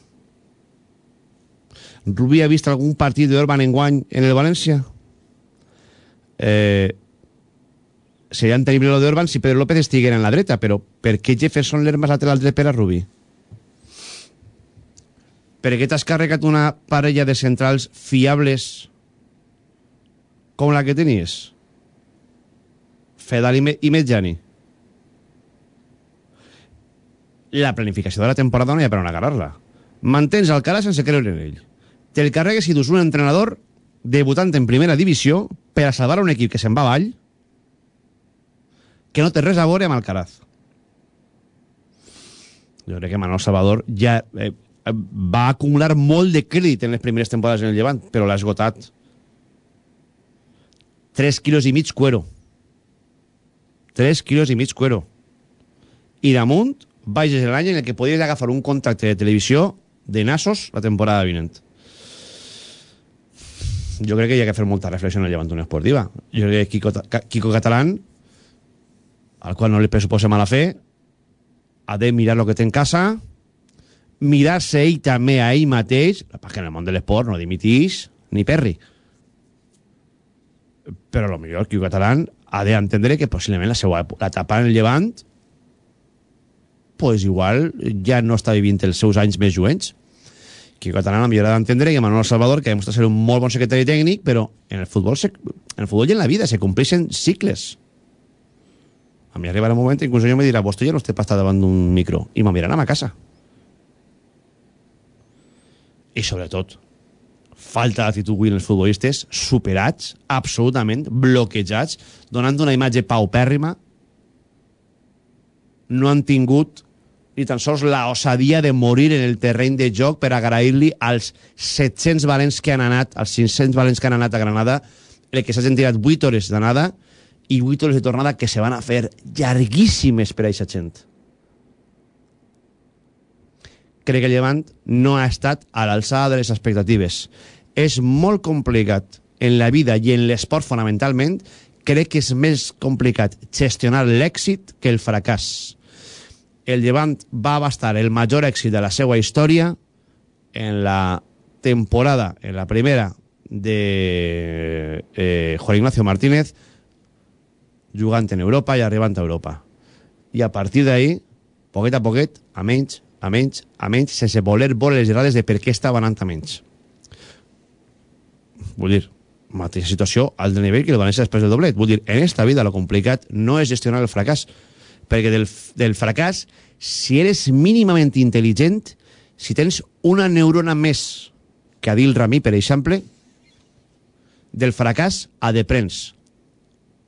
Rubí ha vist algun partit d'Orban en guany en el València? Eh, seria entendible lo d'Orban si Pedro López estiguera en la dreta, però per què Jefferson Lerma és lateral dret per a Rubí? Per què t'has carregat una parella de centrals fiables com la que tenies? Fedal i, Me. La planificació de la temporada no hi ha per on agarrar-la. Mantens el cara sense creure en ell. Te'l carregues si dus un entrenador debutant en primera divisió per a salvar un equip que se'n va avall que no té res a veure amb Alcaraz. Jo crec que Manuel Salvador ja eh, va acumular molt de crèdit en les primeres temporades en el Llevant, però l'ha esgotat. 3 quilos i mig cuero. 3 quilos i mig cuero. I damunt, vages l'any en el que podies agafar un contracte de televisió de nassos la temporada vinent. Jo crec que hi ha que fer molta reflexió en el Llevant Unió Esportiva. Jo crec que Kiko, Kiko Catalán al qual no li pressuposa mala fe, ha de mirar el que té en casa, mirar-se ell també a ell mateix, perquè en el món de l'esport no dimitís ni perri. Però a lo millor Quico Catalán ha d'entendre que possiblement la seva etapa en el Llevant pues igual ja no està vivint els seus anys més lluents. Quico Catalán a millor ha d'entendre que Manuel Salvador, que demostra ser un molt bon secretari tècnic, però en el futbol, se, en el futbol i en la vida se compleixen cicles. A mi arribarà un moment en què un me dirà vostè ja no esté pastat davant d'un micro i m'enviaran a casa. I sobretot, falta d'actitud avui en els futbolistes, superats, absolutament, bloquejats, donant una imatge paupèrrima, no han tingut ni tan sols la osadia de morir en el terreny de joc per agrair-li als 700 valents que han anat, als 500 valents que han anat a Granada, el que s'hagin tirat 8 hores d'anada i 8 hores de tornada que se van a fer llarguíssimes per a aquesta gent. Crec que Llevant no ha estat a l'alçada de les expectatives. És molt complicat en la vida i en l'esport fonamentalment, crec que és més complicat gestionar l'èxit que el fracàs. El Llevant va abastar el major èxit de la seva història en la temporada, en la primera de eh, Juan Ignacio Martínez, jugant en Europa i arribant a Europa. I a partir d'ahí, poquet a poquet, a menys, a menys, a menys, sense voler veure les grades de per què estava anant a menys. Vull dir, mateixa situació al nivell que el València després del doblet. Vull dir, en esta vida lo complicat no és gestionar el fracàs, perquè del, del fracàs, si eres mínimament intel·ligent, si tens una neurona més que Adil Rami, per exemple, del fracàs a deprens.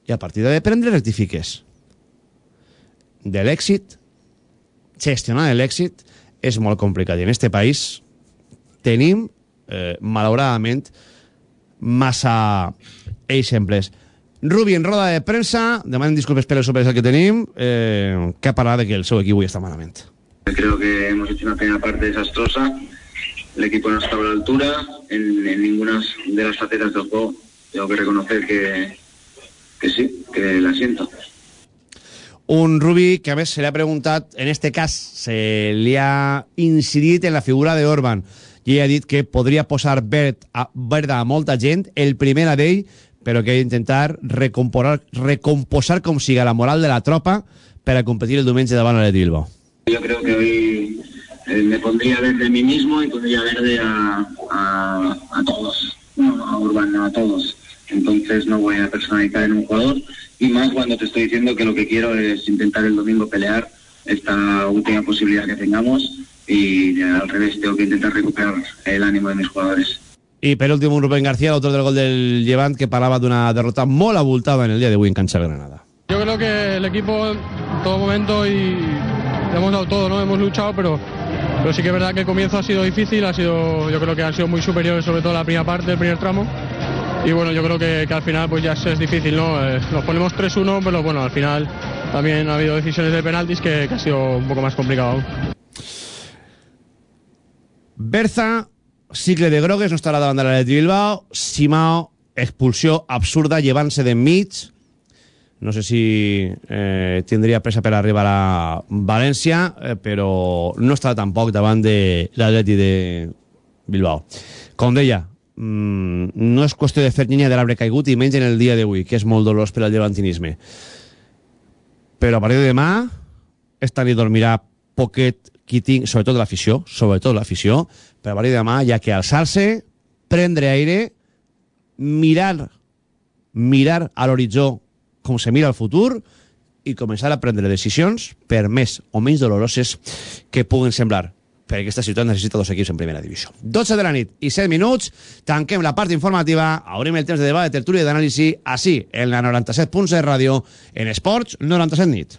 I a partir de deprendre rectifiques. De l'èxit, gestionar l'èxit és molt complicat. I en este país tenim, eh, malauradament, massa exemples. Rubi en roda de premsa, demanen disculpes per el sobresalt que tenim, eh, que ha parlat de que el seu equip avui està malament. Creo que hemos hecho una primera parte desastrosa. El equipo no estaba a la altura en, en ninguna de las facetas del juego. Tengo que reconocer que, que sí, que la siento. Un Rubi que a més se li ha preguntat, en este cas se li ha incidit en la figura de Orban i ha dit que podria posar verd a, verda a molta gent, el primer a d'ell, però que ha d'intentar recomposar, recomposar com siga la moral de la tropa per a competir el diumenge davant l'Atleti Bilbao. Yo creo que hoy eh, me pondría verde a mí mismo y pondría verde a, a, a todos, no a Urban, no a todos. Entonces no voy a personalizar en un jugador y más cuando te estoy diciendo que lo que quiero es intentar el domingo pelear esta última posibilidad que tengamos y eh, al revés tengo que intentar recuperar el ánimo de mis jugadores. Últim, un Rubén García, l'autor del gol del Llevant, que parlava d'una derrota molt abultada en el dia d'avui en cancha de Granada. Yo creo que el equipo en todo momento y hemos dado todo, ¿no? Hemos luchado, pero, pero sí que es verdad que el comienzo ha sido difícil, ha sido, yo creo que han sido muy superiores, sobre todo la primera parte, el primer tramo. Y bueno, yo creo que, que al final pues ya es, difícil, ¿no? Eh, nos ponemos 3-1, pero bueno, al final también ha habido decisiones de penaltis que, que ha sido un poco más complicado aún. Berza, cicle de grogues, no estarà davant de l'Atleti Bilbao. Simao, expulsió absurda, llevant-se d'enmig. No sé si eh, tindria pressa per arribar a València, eh, però no estarà tampoc davant de l'Atleti de Bilbao. Com deia, mm, no és qüestió de fer llenya de l'arbre caigut i menys en el dia d'avui, que és molt dolorós per al llevantinisme. Però a partir de demà, esta nit dormirà poquet qui tinc, sobretot l'afició, sobretot l'afició, partir de demà ha que alçar-se, prendre aire, mirar, mirar a l'horitzó com se mira el futur i començar a prendre decisions, per més o menys doloroses que puguen semblar perquè aquesta ciutat necessita dos equips en primera divisió. 12 de la nit i 7 minuts, tanquem la part informativa, obrim el temps de debat, de tertúlia i d'anàlisi, així, en la 97.7 ràdio, en Esports 97 nit.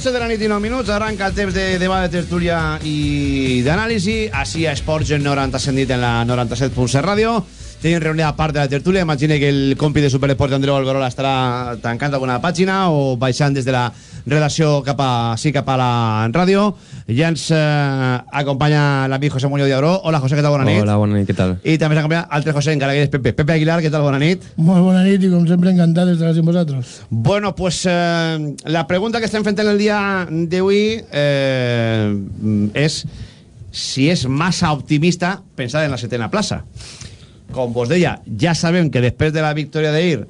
12 de la nit i 9 minuts arranca el temps de debat de tertúlia i d'anàlisi. Així a Esports en 97 nit en la 97.7 ràdio. Tenim reunida part de la tertúlia. Imagine que el compi de Superesport Andreu Algorola estarà tancant alguna pàgina o baixant des de la redacció cap a, sí, cap a la ràdio ja ens eh, acompanya l'amic José Muñoz de Oro Hola José, què tal? Bona nit Hola, bona nit, què tal? i també s'acompanya altre José, encara que és Pepe Pepe Aguilar, què tal? Bona nit Molt bona nit i com sempre encantat d'estar amb vosaltres. Bueno, pues eh, la pregunta que estem fent en el dia d'avui eh, és si és massa optimista pensar en la setena plaça. Com vos deia, ja sabem que després de la victòria d'ahir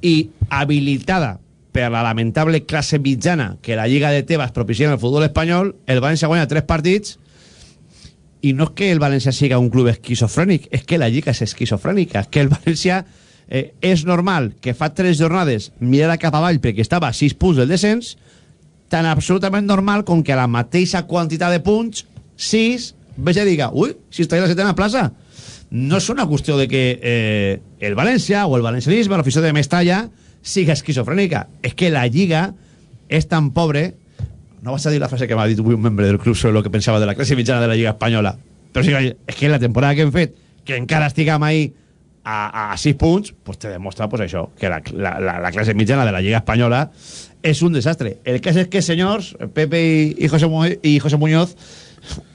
i habilitada per la lamentable classe mitjana que la Lliga de Tebas propicia en el futbol espanyol, el València guanya tres partits i no és que el València siga un club esquizofrènic, és que la Lliga és esquizofrènica, és que el València eh, és normal que fa tres jornades mirara cap avall perquè estava a sis punts del descens, tan absolutament normal com que a la mateixa quantitat de punts, sis, veja i diga, ui, si està a la setena plaça. No és una qüestió de que eh, el València o el valencianisme, l'afició de Mestalla, siga esquizofrènica. És que la Lliga és tan pobre... No vas a dir la frase que m'ha dit un membre del club sobre el que pensava de la classe mitjana de la Lliga Espanyola. Però sí, és que la temporada que hem fet, que encara estiguem ahí a, a 6 punts, pues te demostra pues això, que la, la, la, la classe mitjana de la Lliga Espanyola és un desastre. El cas és que, senyors, Pepe i, i, José, Mu i José Muñoz,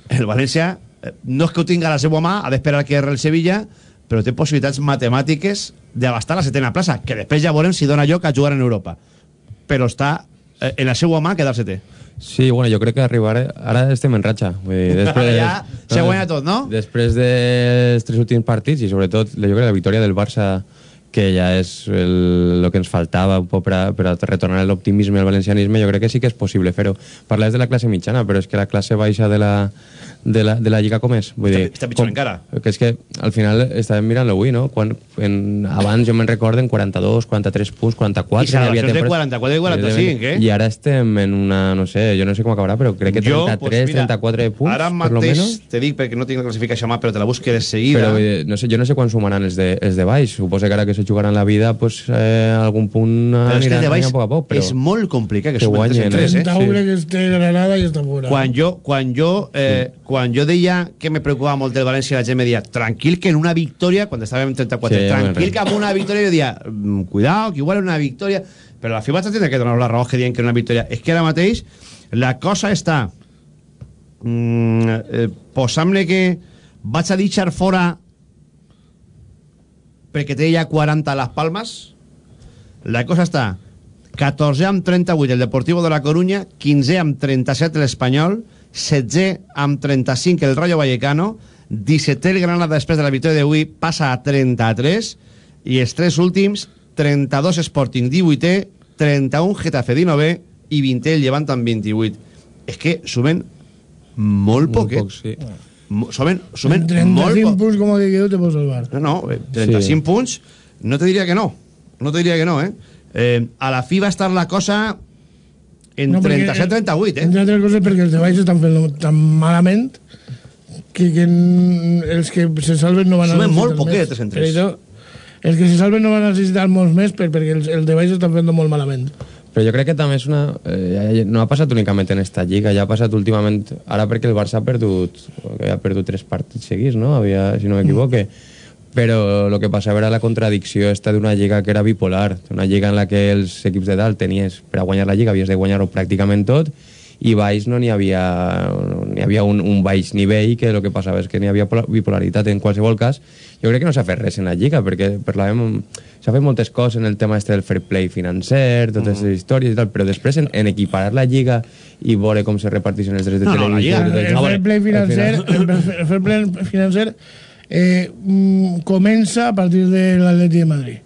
el València eh, no és que ho tinga a la seva mà, ha d'esperar que erre el Sevilla, però té possibilitats matemàtiques d'abastar la setena plaça, que després ja veurem si dona lloc a jugar en Europa. Però està eh, en la seva mà quedar-se té. Sí, bueno, jo crec que arribar... Ara estem en ratxa. Vull dir, després, ja s'ha guanyat tot, no? Després dels tres últims partits i sobretot jo crec la victòria del Barça que ja és el, el que ens faltava un poc per a, per a retornar l'optimisme al valencianisme, jo crec que sí que és possible fer-ho. Parles de la classe mitjana, però és que la classe baixa de la, de la, de la Lliga com és? Vull dir, està pitjor com, encara. Que és que al final estàvem mirant-lo avui, no? Quan, en, abans jo me'n recorden 42, 43 punts, 44... I salvacions de 44 i 45, eh? I ara estem en una, no sé, jo no sé com acabarà, però crec que 33, jo, pues mira, 34 punts, ara per lo mateix, menos. te dic perquè no tinc la classificació mà, però te la busque de seguida. Però vull dir, no sé, jo no sé quan sumaran els de, els de baix. Suposo que ara que se jugaran la vida, pues, eh, algun punt Però és que aniran de baix a poc a poc. Però és molt complicat que, que sumen tres en guanyen, tres, eh? Taure que esté Granada i està fora. Quan jo, quan jo, eh, quan jo deia que me preocupava molt el València, la gent me deia, tranquil que en una victòria, quan estàvem en 34, Sí, tranquil que amb una victòria, jo deia, "Mm, cuidao, que igual una victòria, però la FIBA tindrà que donar la raó que diuen que era una victòria. És que ara mateix la cosa està mm, eh, posant-me que vaig a deixar fora perquè té ja 40 a les Palmes la cosa està 14 amb 38 el Deportivo de la Coruña 15 amb 37 l'Espanyol 16 amb 35 el Rayo Vallecano 17 el Granada després de la victòria d'avui passa a 33 i els tres últims 32 Sporting 18 31 Getafe 19 i 20 el Llevant amb 28 és que sumen molt poc, eh? poc, sí. Sumen, sumen 35 molt poc punts com que quedó te pots salvar. no, no, eh, 35 Sí. punts no te diria que no no te diria que no, eh? eh a la fi va estar la cosa en No, perquè, 37-38, eh? Entre altres coses perquè els de baix estan fent tan malament que, que els que se salven no van a Sumen necessitar molt més. poquetes entre ells. Els que se salven no van a necessitar molts més per, perquè els, els de baix estan fent molt malament. Però jo crec que també és una... Eh, no ha passat únicament en esta lliga, ja ha passat últimament... Ara perquè el Barça ha perdut, ha perdut tres partits seguits, no? Havia, si no m'equivoque. Però el que passava era la contradicció esta d'una lliga que era bipolar, una lliga en la que els equips de dalt tenies, per a guanyar la lliga havies de guanyar-ho pràcticament tot, i baix no n'hi havia, no n'hi havia un, un baix nivell que el que passava és que n'hi havia pola- bipolaritat. En qualsevol cas jo crec que no s'ha fet res en la lliga perquè parlàvem, s'ha fet moltes coses en el tema este del fair play financer totes les històries i tal, però després en, en equiparar la lliga i veure com se reparteixen els drets de No, no, la televisió lliga- El això, fair play financer, el, el fair play financer eh, mm, comença a partir de l'Atleti de Madrid.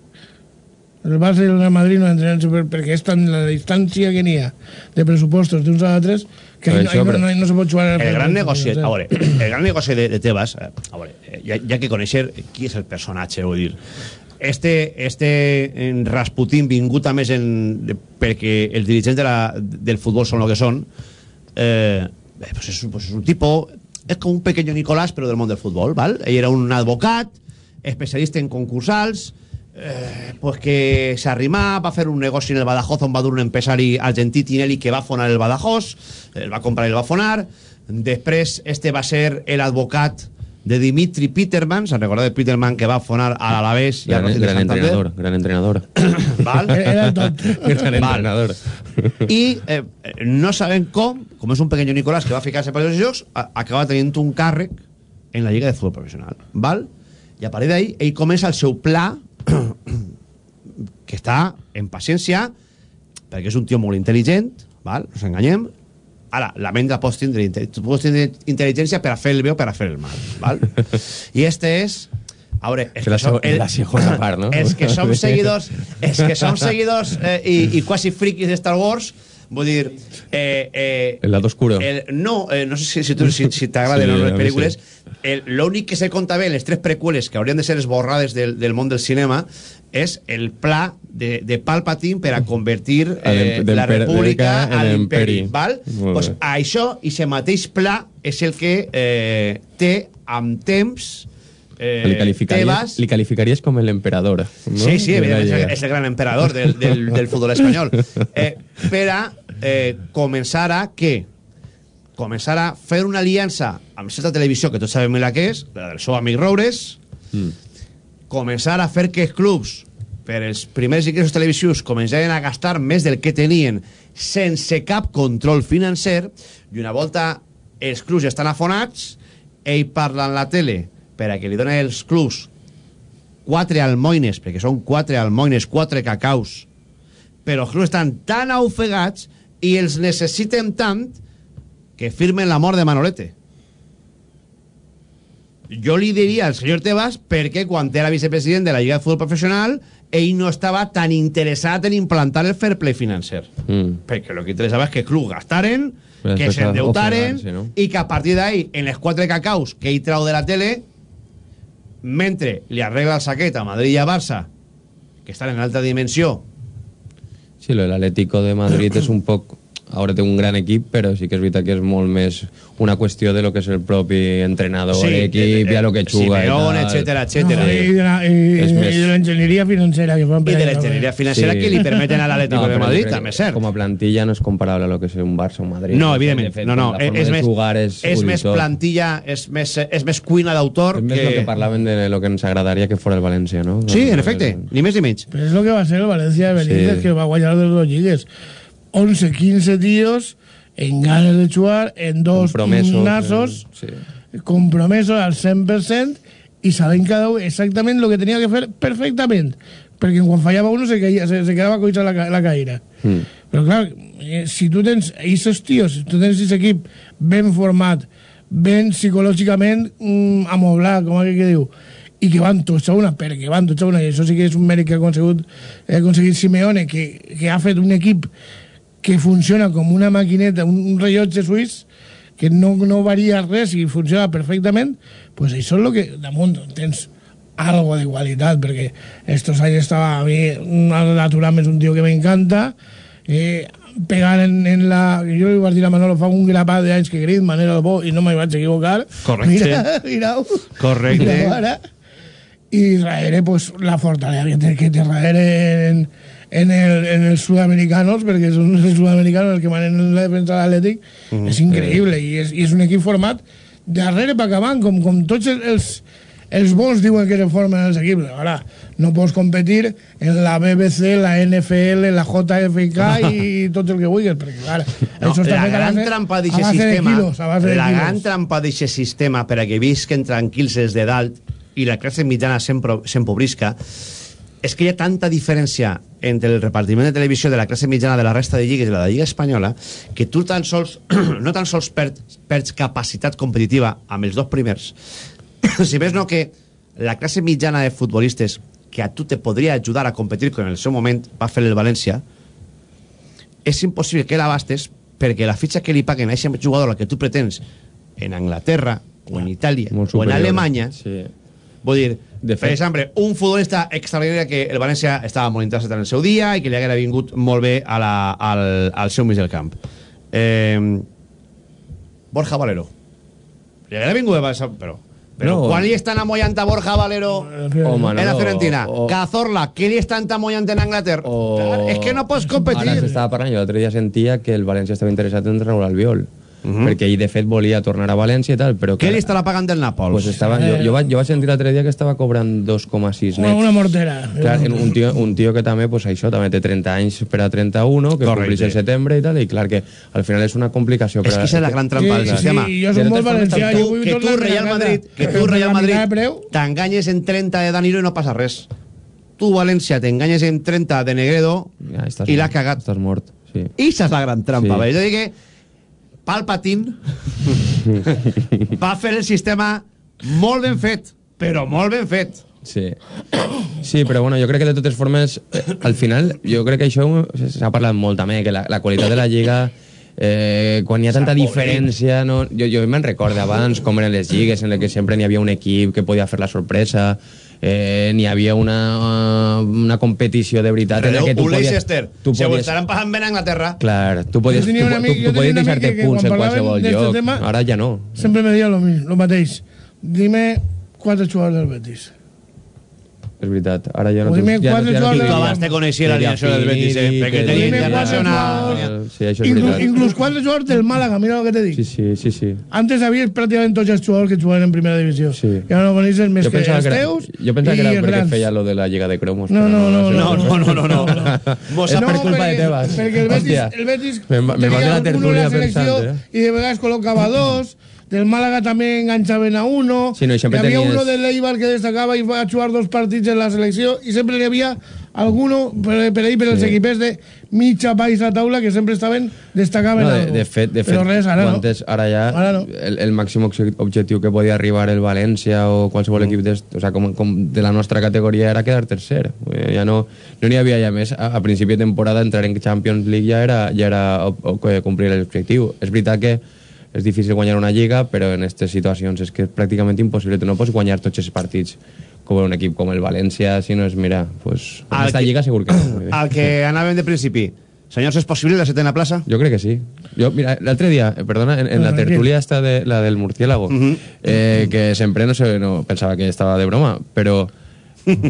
El Barça i el Real Madrid no entren per, perquè és tan la distància que n'hi ha de pressupostos d'uns a altres que ahí no, això, no, no, no se pot jugar el fair gran negoci, a veure, el gran negoci de, de Tebas, eh, a veure, eh, ja, ja que conèixer qui és el personatge, vull dir, este, este Rasputin vingut a més en, perquè els dirigents de la, del futbol són el que són, eh, eh, pues és, pues és un tipo, és com un pequeño Nicolás, però del món del futbol, val? Ell era un advocat, especialista en concursals, eh, pues que s'arrimà, va fer un negoci en el Badajoz on va dur un empresari argentí Tinelli que va fonar el Badajoz, el va comprar i el va fonar, després este va ser el advocat de Dimitri Peterman, se'n recorda de Peterman que va fonar a l'Alavés i al gran, gran entrenador, gran entrenador. Val? Era gran Val. entrenador. i eh, no sabem com, com és un pequeño Nicolás que va ficar-se per els jocs, a- acaba tenint un càrrec en la Lliga de Futbol Professional. Val? I a partir d'ahí, ell comença el seu pla que està en paciència perquè és un tio molt intel·ligent, val? no ens enganyem, ara, la ment la pots tindre, pots tindre intel·ligència per a fer el bé o per a fer el mal, val? i este és a veure, és Que som- seg- la segona part, no? és que som seguidors és que som seguidors eh, i, i quasi friquis de Star Wars vull dir eh, eh, El lado oscuro. el, no, eh, no sé si, si, si, si t'agraden Sí, les pel·lícules sí. El- l'únic que se conta bé en les tres preqüeles que haurien de ser esborrades del, del món del cinema és el pla de, de Palpatine per a convertir eh, la república a l'imperi. Pues això, i ese mateix pla, és el que eh, té amb temps eh, li, qualificaries, Tebas li qualificaries com l'emperador. No? Sí, sí, evidentment, és el, gran emperador del, del, del futbol espanyol. Eh, per a eh, començar a què? Començar a fer una aliança amb certa televisió, que tots sabem la que és, la del seu amic Roures, Mm. començar a fer que els clubs, per els primers ingressos televisius, començaren a gastar més del que tenien sense cap control financer, i una volta els clubs estan afonats, ell parla en la tele per a que li donen els clubs quatre almoines, perquè són quatre almoines, quatre cacaus, però els clubs estan tan ofegats i els necessiten tant que firmen la mort de Manolete. Jo li diria al senyor Tebas perquè quan era vicepresident de la Lliga de Futbol Professional ell no estava tan interessat en implantar el fair play financer. Mm. Perquè el que interessava és que el club gastaren, Però que s'endeutaren ofegar-se, no? i que a partir d'ahí, en les quatre cacaus que ell trau de la tele, mentre li arregla el saquet a Madrid i a Barça, que estan en alta dimensió, Sí, lo del Atlético de Madrid és un poc... Ara té un gran equip, però sí que és veritat que és molt més una qüestió de lo que és el propi entrenador, Sí, l'equip, eh, i a lo que juga Simeone, i tal. etcétera, etcétera. No, y de la, Es més- y de la ingeniería financiera que i de no? ingenieria financera que li permeten a l'Atlético de però Madrid, crec també és que cert. Com a plantilla no és comparable a lo que és un Barça o un Madrid. No, De evidentment. fet, No, no, la forma és de més, jugar és, és més plantilla, és més, és més cuina d'autor És més que... lo que parlaven de lo que ens agradaria que fora el València, no? Sí, en efecte, ni més ni menys. Pero es lo que va a ser el Valencia de Benítez, Sí. que va a guayar de los lligues. 11, 15 tíos en ganas de jugar, en dos gimnasos, eh, sí. compromesos al 100%, y saben cada uno exactamente lo que tenía que hacer perfectamente. Porque cuando fallaba uno se, caía, se, se quedaba coixa la, la caïra. Mm. Però clar, eh, si tu tens aquests tios, si tu tens aquest equip ben format, ben psicològicament mm, amoblat, com aquell que diu, i que van tots a una, perquè van tots a una, i això sí que és un mèrit que ha aconsegut, ha aconseguit Simeone, que, que ha fet un equip que funciona com una maquineta, un, un rellotge suís, que no, no varia res i funciona perfectament, pues això és el que damunt tens algo de qualitat, perquè estos anys estava a mi, la Turam és un tio que m'encanta, eh, pegant en, en la... Jo li vaig dir a Manolo fa un grapat d'anys que Griezmann era el bo i no me'n vaig equivocar. Correcte. Mira, mirau. Correcte. Mirau ara. I darrere, pues, la fortalesa que té, que té darrere en, en, el, en els sudamericanos, perquè són els sudamericanos els que manen en la defensa de l'Atlètic, Mhm. és increïble, i és, i és un equip format darrere per acabant, com, com tots els, els, bons diuen que se formen els equips. Ara, no pots competir en la BBC, la NFL, la JFK i tot el que vulguis, perquè, clar, No, això està la gran trampa d'aquest sistema, quilos, la quilos. gran trampa d'aquest sistema per a que visquen tranquils els de dalt i la classe mitjana s'empobrisca és que hi ha tanta diferència entre el repartiment de televisió de la classe mitjana de la resta de lligues i la de la Lliga Espanyola que tu tan sols, no tan sols perds, perds capacitat competitiva amb els dos primers, si més no que la classe mitjana de futbolistes que a tu te podria ajudar a competir com en el seu moment va fer el València és impossible que l'abastes perquè la fitxa que li paguen a aquest jugador al que tu pretens en Anglaterra o en Itàlia o en. Alemanya Sí. Vull dir, De per fet- exemple un futbolista extraordinari que el València estava molt interessat en el seu dia i que li haguera vingut molt bé a la, al, al seu mig del camp. Eh, Borja Valero. Li haguera vingut bé però però No. quan li estan amollant a Borja Valero Home, en la no, Fiorentina o- Cazorla, què li estan amollant en Anglaterra Clar, és que no pots competir. Ara s'estava parlant, jo l'altre dia sentia que el València estava interessat en Raúl Albiol, Mhm. perquè ell de fet volia tornar a València i tal, però què que... li estarà pagant del Nàpols? Pues estava, jo, jo, vaig, jo vaig sentir l'altre dia que estava cobrant 2,6 Una, nets. una mortera. Clar, un tio, un tio que també, pues això, també té 30 anys per a 31, que Correcte. compleix el setembre i tal, i clar que al final és una complicació. És que esa és la gran trampa del Sí, sistema. sí, jo soc molt valencià, tu, jo vull que tu, Real Madrid, que tu, Real Madrid, t'enganyes en 30 de Danilo i no passa res. Tu, València, t'enganyes en 30 de Negredo Ja, i l'has cagat. Estàs mort, sí. I esa és la gran trampa. Sí. Sí. Jo dic que Palpatine va fer el sistema molt ben fet, però molt ben fet. Sí. Sí, però bueno, jo crec que de totes formes, eh, al final, jo crec que això s'ha parlat molt també, que la, la qualitat de la Lliga eh, quan hi ha tanta diferència no, jo, jo me'n recordo abans com eren les lligues en les que sempre n'hi havia un equip que podia fer la sorpresa eh, n'hi havia una, una competició de veritat en la que tu podies, Leicester. tu podies, estaran passant bé a Anglaterra. clar, tu podies, tu, tu, amic- tu, jo podies deixar-te punts en qualsevol lloc tema- ara ja no Sempre me deia lo, mismo, lo mateix. Dime quatre jugadors del Betis. És veritat, ara ja no... O dime ja, quatre ja no del- Tu abans te coneixia la alineació del Betis, eh? Perquè que- tenia internacional. Sí, això és Inclu, veritat. inclús quatre jugadors del Málaga, mira lo que te dic. Sí, sí, sí, sí. Antes havia pràcticament tots els jugadors que jugaven en primera divisió. Sí. I ara no coneixes més Jo que els que era, teus jo pensava que i era perquè grans. feia lo de la Lliga de cromos. No, no, no, no, no, no, no, no. És per No, culpa de teves. Perquè el Betis, Hòstia, el Betis me, me tenia la tertúlia pensant, eh? i de vegades col·locava dos, del Málaga també enganxaven a uno, Sí, no, hi havia tenies- uno de l'Eibar que destacava i va jugar dos partits en la selecció i sempre hi havia alguno per, per ahí, per els Sí. equipers de mitja baix a taula que sempre estaven, destacaven No, de, de fet, de fet res, ara no. ara ja Ara no. el, el màxim obje- objectiu que podia arribar el València o qualsevol equip de, o sea, com, com de la nostra categoria era quedar tercer dir, ja no no n'hi havia ja més a, a principi de temporada entrar en Champions League ja era, ja era o, o, que complir l'objectiu és veritat que és difícil guanyar una lliga però en aquestes situacions és que és pràcticament impossible tu no pots guanyar tots els partits com un equip com el València si no és, mira, pues, en Al esta que- lliga segur que no dir. Al que anàvem de principi. Senyors, és possible la setena plaça? Jo crec que sí. Jo, mira, l'altre dia, eh, perdona, en, en la tertúlia esta de la del murciélago, eh, que sempre no sé, no pensava que estava de broma, però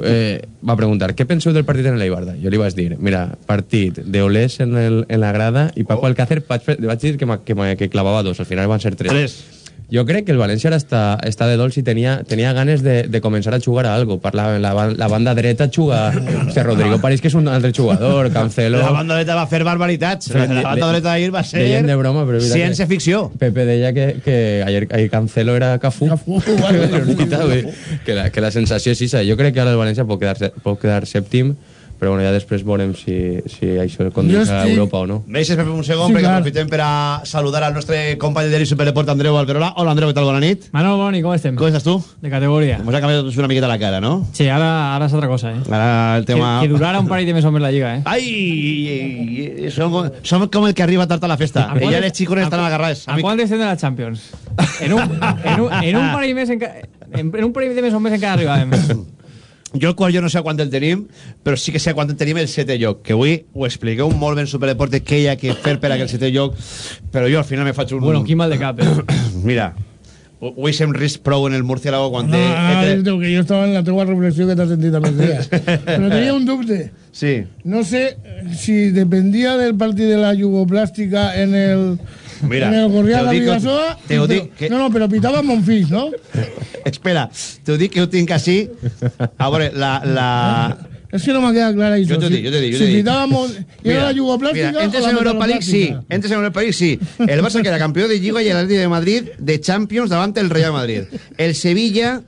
eh, va preguntar, què penseu del partit en l'Eibarda? Jo li vaig dir, mira, partit d'Olés en, el, en la grada i Paco Alcácer vaig, vaig dir que, que, que clavava dos, al final van ser tres. Tres. Jo crec que el València ara està, està de dolç i tenia, tenia ganes de, de començar a jugar a algo. Per la, la, la banda dreta juga... Hòstia, Rodrigo París, que és un altre jugador, Cancelo... La banda dreta va fer barbaritats. La, la banda dreta d'ahir va ser... Deien de broma, però... Ciència ficció. Pepe deia que, que ayer, ayer Cancelo era Cafú. Cafú, que, la, que la sensació és això. Jo crec que ara el València pot quedar, pot quedar sèptim, però bueno, ja després veurem si, si això el condueix a estic- Europa o no. Deixes, Pepe, un segon, Sí, perquè aprofitem per a saludar al nostre company de Superdeport, Andreu Alberola. Hola, Andreu, què tal? Bona nit. Manolo Boni, ¿cómo estem? Com estàs tu? De categoria. Hemos ha cambiado una miqueta la cara, ¿no? Sí, ahora, ahora es otra cosa, ¿eh? Ahora el tema... Que, que durara un par de meses más la liga, ¿eh? Ai, som, som com el que arriba tard a la festa. ¿A Ella es- les xicones a estan agarrades. ¿A cuál desciende la Champions? En un, en un, en un par de meses en, en, en un par de meses o mes en cada arribada. Jo el qual jo no sé a quant el tenim, però sí que sé a quant el tenim el setè lloc, que avui ho expliqueu molt bé en Superdeporte què hi ha que fer per a aquell setè lloc, però jo al final me faig un... Bueno, quin mal de cap, eh? Mira, avui sem risc prou en el Murciélago quan té... Ah, té- dir-te que jo estava en la teua reflexió que t'has sentit a dies. Però tenia un dubte. Sí. No sé si dependía del partido de la yugoplástica en el... Mira, en el ho dic- Vidasoa. te ho dic que- No, no, pero pitaba Monfils, ¿no? Espera, t'ho dic que ho tinc així. A veure, la... la... Es que no me queda clara eso. Si- dic, jo t'ho dic. jo Si t'ho dic. pitábamos... ¿Y era la yugoplástica Mira, entres en Europa League, sí. Entres en Europa League, sí. El Barça queda campió de Lliga i el Atlético de Madrid de Champions davant el Real Madrid. El Sevilla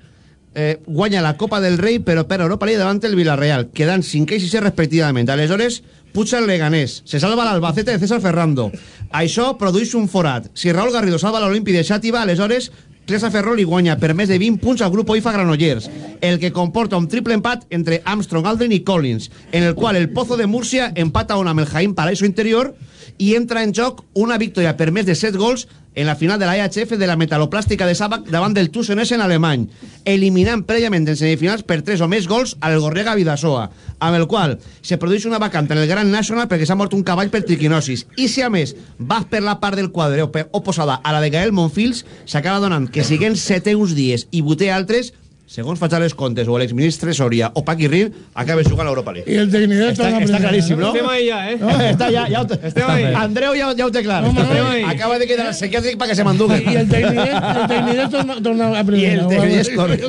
eh, guanya la Copa del Rei, però per Europa League davant el Villarreal, quedant 5 i 6 respectivament. Aleshores, puja el Leganés, se salva l'Albacete de César Ferrando. Això produeix un forat. Si Raúl Garrido salva l'Olimpi de Xàtiva, aleshores Clesa Ferrol li guanya per més de 20 punts al grup OIFA Granollers, el que comporta un triple empat entre Armstrong, Aldrin i Collins, en el qual el Pozo de Múrcia empata un amb el Jaén Paraíso Interior i entra en joc una victòria per més de 7 gols en la final de la EHF de la metaloplàstica de Sabac davant del Tussenes en alemany, eliminant prèviament en semifinals per 3 o més gols al Gorrega Vidasoa, amb el qual se produeix una vacant en el Gran National perquè s'ha mort un cavall per triquinosis. I si a més vas per la part del quadre op- oposada a la de Gael Monfils, s'acaba donant que siguen 7 uns dies i 8 altres segons faig les comptes, o l'exministre Soria o Paqui Rir, acaba jugant a l'Europa League. Y el Trinidad Està, està claríssim, no? Estem ahí ya, eh? No, està ja, ja ho té. Estem ahí. Andreu ja, ja ho té clar. No, no, Estem no. ahí. Acaba de quedar el psiquiàtric perquè se m'enduguen. Y el Trinidad, el Trinidad torna, torna a I primera. el ¿vale? Trinidad correcte.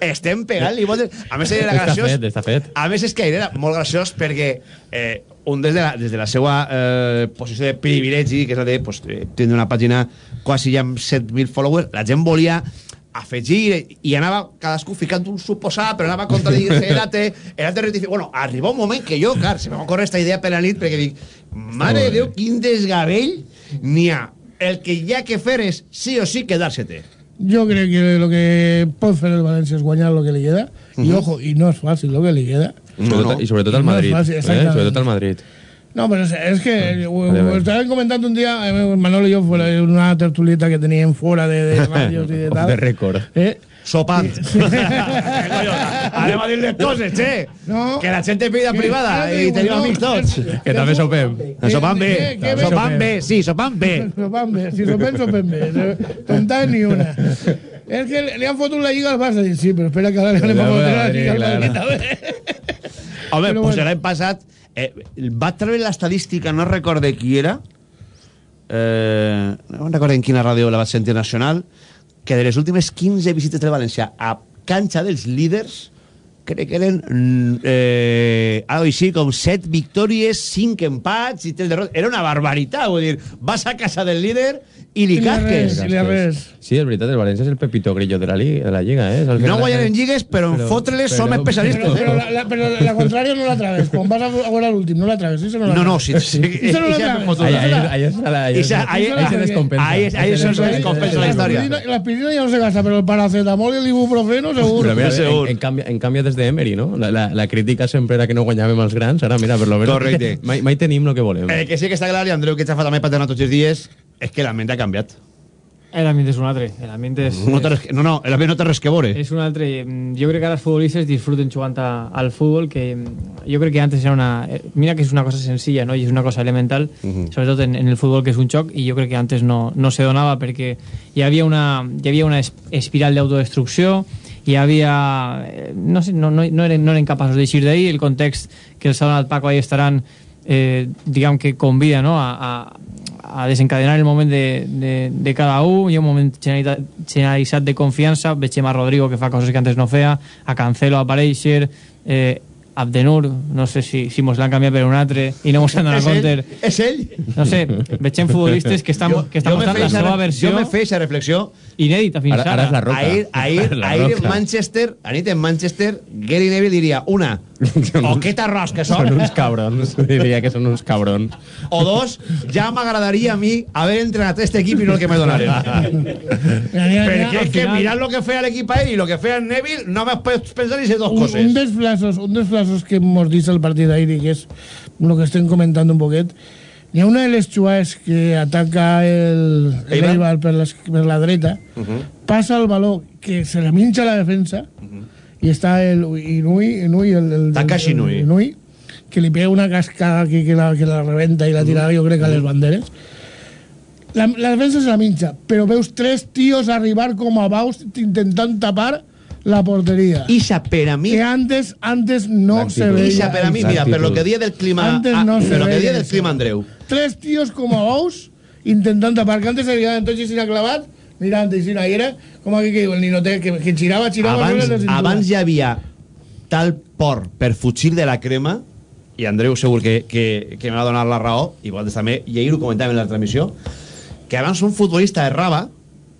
Estem pegant-li botes. A més, era Està graciós. fet, està fet. A més, és que era molt graciós perquè eh, un des de la, des de la seva eh, posició de privilegi, que és la de pues, eh, tindre una pàgina quasi ja amb 7.000 followers, la gent volia afegir i anava cadascú ficant un suposat però anava a contradir-se era te, era te rectificar bueno, arriba un moment que jo, clar, se m'ha ocorre esta idea per la nit perquè dic, mare de Déu quin desgavell n'hi ha el que hi ha que fer és sí o sí quedar-se-te Yo creo que lo que puede hacer el Valencia es guañar lo que le queda. Y Ujú. ojo, y no es fácil lo que le queda. Sobretot, I sobretot al No és Madrid. fàcil, eh? Sobretot al Madrid. No, pero es, es que ho, Vale, ho vale. estaban comentando un día, eh, Manolo y yo, fuera de una tertulieta que tenían fuera de, de radios y de tal. the record. Eh, Sopant. Anem a dir les coses, che. No. Que la gent te pida Que- privada que- i tenim no, amics tots. Que també sopem. Sopant bé. que- que- Sopant bé, sí, sopant bé. Sopan bé, si sopen, sopen bé. Tonta ni una. Es que le han fotut la lliga al Barça. Dic, Sí, però espera que ara li anem a fotre la lliga al. Barça també. Home, Però pues bueno. l'any passat eh, va treure l'estadística, no recorde qui era, eh, no recordo en quina ràdio la vaig sentir nacional, que de les últimes 15 visites del València a canxa dels líders, crec que eren mm, eh, així com 7 victòries, 5 empats i 3 derrotes. Era una barbaritat, vull dir, vas a casa del líder i li I casques. i. Sí, és veritat, el València és el Pepito Grillo de la, li de la Lliga, eh? No la guanyen en lligues, però en Però- fotre-les som però- especialistes. Però, eh? però, la, la, però la contraria no la tragues. Quan vas a veure l'últim, no la tragues. Eso no, la No, no. Eso no la. Ahí, es la- se descompensa. ahí es- Ahí- descompensa la la historia. aspirina- La aspirina ya no se gasta, pero el paracetamol y el ibuprofeno seguro. Però mira, Segur. en, en, canvi, en canvi des d'Emery, no? La, la, la crítica sempre era que no guanyàvem els grans, ara mira, per lo menos Correcte. mai, mai tenim el que volem. El que sí que està clar, i Andreu, que xafa també paterna tots els dies, és que l'ambient ha canviat. L'ambient és un altre. L'ambient és... No, res no, no, l'ambient no té res que veure. És un altre... mm, Jo crec que ara els futbolistes disfruten jugant a- al futbol, que mm, jo crec que antes era una... eh, Mira que és una cosa senzilla, no? I és una cosa elemental, Mhm. sobretot en, en el futbol, que és un xoc, i jo crec que antes no, no se donava perquè hi havia una, hi havia una es- espiral d'autodestrucció, hi havia... eh, No, sé, no, no, no, eren, no eren capaços d'eixir d'ahir, el context que els ha donat Paco ahí estaran, eh, diguem que convida no? a, a, a desencadenar el moment de, de, de cada un, hi ha un moment generalitzat de confiança, veiem a Rodrigo que fa coses que antes no feia, a Cancelo aparèixer, eh, Abdenur, no sé si, si mos l'han canviat per un altre i no mos han donat compte. És ell? No sé, veiem futbolistes que estan, que estan Jo mostrant la seva versió Jo me feia aquesta reflexió inèdita fins Ara, ara. ara és la roca. Ahir, ahir, La ahir en. Manchester, anit en Manchester, Gary Neville diria, una, o què t'arròs que Són són, uns cabrons, diria que són uns cabrons. o dos, ja m'agradaria a mi haver entrenat este equip i no el que me donaren. Perquè és que mirant lo que feia l'equip ahir i lo que feia en Neville, no me pots pensar ni ser dos un, coses. un dels flasos, un dels flasos que hemos dit al partit d'ahir i que és el que estem comentant un poquet hi ha una de les jugades que ataca el el Eibar? Per, les, per la dreta passa el baló que se la minxa la defensa i està el Inui, Inui el, el, Takashi el- Inui. Inui que li pega una cascada que, que, la, que la rebenta i la tira jo crec que a les banderes. La, la defensa se la minxa però veus tres tios arribar com a baus intentant tapar la porteria. Isa, per a mi, que antes antes no se veía Isa, per a mi, mira, per lo que dia del clima, Antes ah, no se per lo que dia del clima, Andreu, tres tíos como ous intentando tapar que antes se veía entonces sin y sin ahí era como aquí que el ninote que, que giraba giraba abans, abans hi havia tal por per fugir de la crema i Andreu segur que, que, que me va donar la raó i vosaltres també, i ahir ho comentàvem en la transmissió que abans un futbolista errava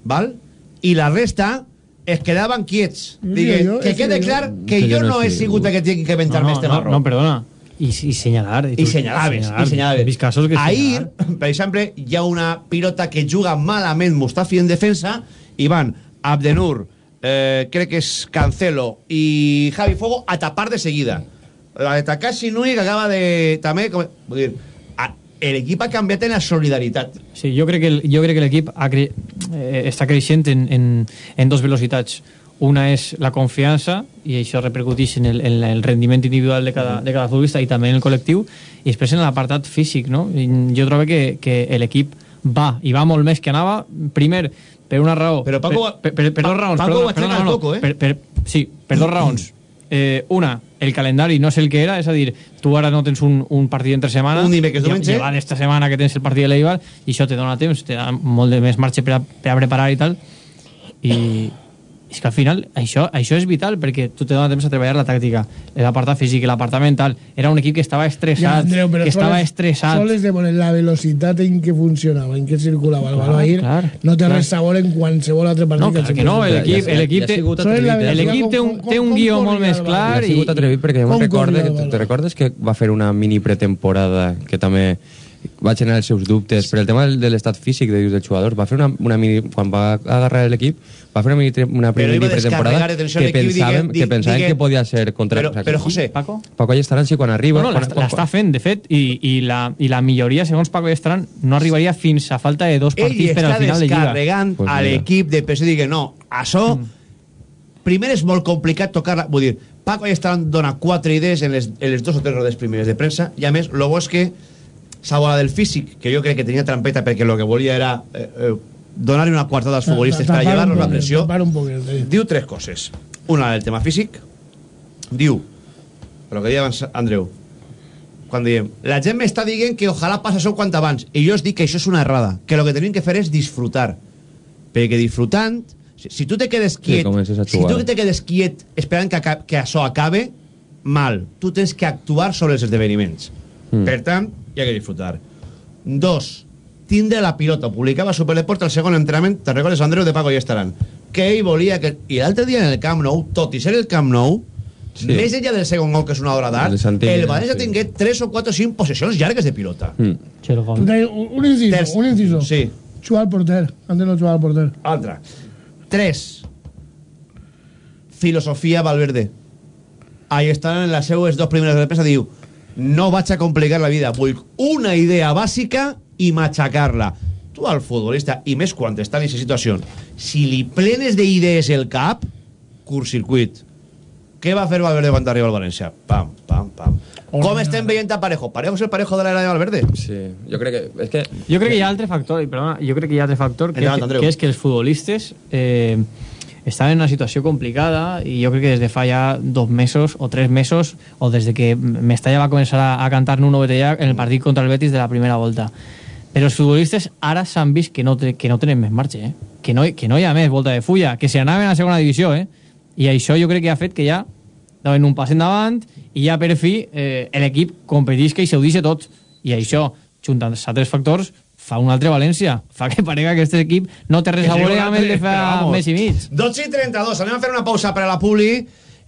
val? i la resta es quedaven quiets Sí, Digue, que quede clar que jo no no he sigut el que inventar-me este no, marró no, perdona. I, i senyalar. i senyalaves, i senyalaves. He vist casos que Ahir, per exemple, hi ha una pilota que juga malament Mustafi en defensa i van Abdenur, eh, crec que és Cancelo i Javi Fuego a tapar de seguida. La de Takashi Nui que acaba de... També, com, vull dir, a- l'equip ha canviat en la solidaritat. Sí, jo crec que el- l'equip cre eh, està creixent en, en, en dos velocitats. Una és la confiança, i això repercuteix en el, en el rendiment individual de cada, de cada futbolista i també en el col·lectiu, i després en l'apartat físic. No? Jo trobo que, que l'equip va, i va molt més que anava, primer, per una raó... Però Paco- per, per, per, per dos raons. Paco perdona, ho aixeca al no, coco, eh? Per, per, sí, per dos raons. Eh, una, el calendari no és el que era, és a dir, tu ara no tens un, un partit entre setmana, Un dimecres, diumenge. llevat esta setmana que tens el partit de l'Eibar, i això te dona temps, te da molt de més marge per a, per a preparar i tal, i és que al final això, això és vital perquè tu te dona temps a treballar la tàctica l'apartat físic i l'apartat mental era un equip que estava estressat Andreu, pero que estava soles- estressat soles de poner la velocidad en que funcionaba, en que circulaba el balón ahir, clar, no té clar. res sabor en qualsevol altre partit no, clar se que no, l'equip Ja- l'equip ja ha té, eh? l'equip té un, Com- té un com guió molt més el clar ha i, sigut atrevit perquè jo me'n recorde que te recordes que va fer una mini pretemporada que també va generar els seus dubtes per el tema del, de l'estat físic de, del jugador va fer una, una mini, quan va agarrar l'equip va fer una, mini, una primera a pretemporada que al equip, pensaven, digue- que pensaven digue- que podia ser contra Però- o sea, però, que- José, Paco? Paco Allestaran sí, quan arriba No, no, quan, l'està fent, de fet, i, i, la, i la milloria, segons Paco Estran, no arribaria fins a falta de dos ell partits per està al final de Lliga. descarregant Pues a l'equip de peso i digui no, això Mm. primer és molt complicat tocar-la vull dir, Paco Allestaran dona quatre idees en les, en les dos o tres rodes primeres de premsa i a més, lo bo és que s'ha volat del físic, que jo crec que tenia trampeta perquè lo que volia era eh, eh, donar-li una quartada als futbolistes per llevar-los la pressió sí. diu tres coses. Una del tema físic diu però que deia abans Andreu quan diem la gent m'està dient que ojalà passa això quant abans i jo us dic que això és una errada que el que tenim que fer és disfrutar perquè disfrutant si, si tu te quedes quiet a si tu te quedes quiet esperant que, que això acabe mal, tu tens que actuar sobre els esdeveniments. Mm. per tant, hi ha que disfrutar dos, tindre la pilota publicava a Superdeport el segon entrenament te recordes Andreu de Paco i estaran que ell volia que... i l'altre dia en el Camp Nou tot i ser el Camp Nou Sí. més enllà del segon gol que és una hora d'art El València sí. tingué 3 o 4 o 5 possessions llargues de pilota Mm. Un, un inciso, Terç- un inciso. sí. Jugar al porter. Antes no jugava al porter. altra 3 filosofia Valverde ahí estan en les seues dos primeres de premsa diu no vaig a complicar la vida vull una idea bàsica i machacar-la tu al futbolista i més quan està en aquesta situació si li plenes d'idees el cap curtcircuit què va fer Valverde quan arriba al València? Pam, pam, pam. Com estem veient a Parejo? Parejo és el Parejo de l'era de Valverde? Sí, jo crec que... És que Jo crec que hi ha altre factor, perdona, jo crec que hi ha altre factor, que, Endavant, és, Andreu. que és que els futbolistes eh, estan en una situació complicada i jo crec que des de fa ja dos mesos o tres mesos, o des de que Mestalla va començar a, a cantar Nuno Betella en el partit contra el Betis de la primera volta. Però els futbolistes ara s'han vist que no, que no tenen més marxa, eh? que, no, que no hi ha més volta de fulla, que se anaven a segona divisió, eh? i això jo crec que ha fet que ja donen un pas endavant i ja per fi eh, l'equip competisca i s'ho deixa tot i això, juntant els altres factors fa un altre València, fa que parega que aquest equip no té res a veure amb el de fa mes i mig 12 i 32, anem a fer una pausa per a la Publi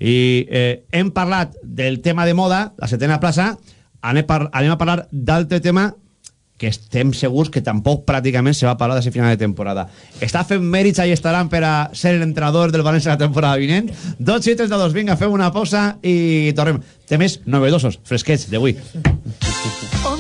i eh, hem parlat del tema de moda, la setena plaça anem, par anem a parlar d'altre tema que estem segurs que tampoc pràcticament se va parlar de final de temporada. Està fent mèrits i estaran per a ser l'entrenador del València la temporada vinent. 12 i 32, vinga, fem una pausa i tornem. Temes novedosos, fresquets d'avui.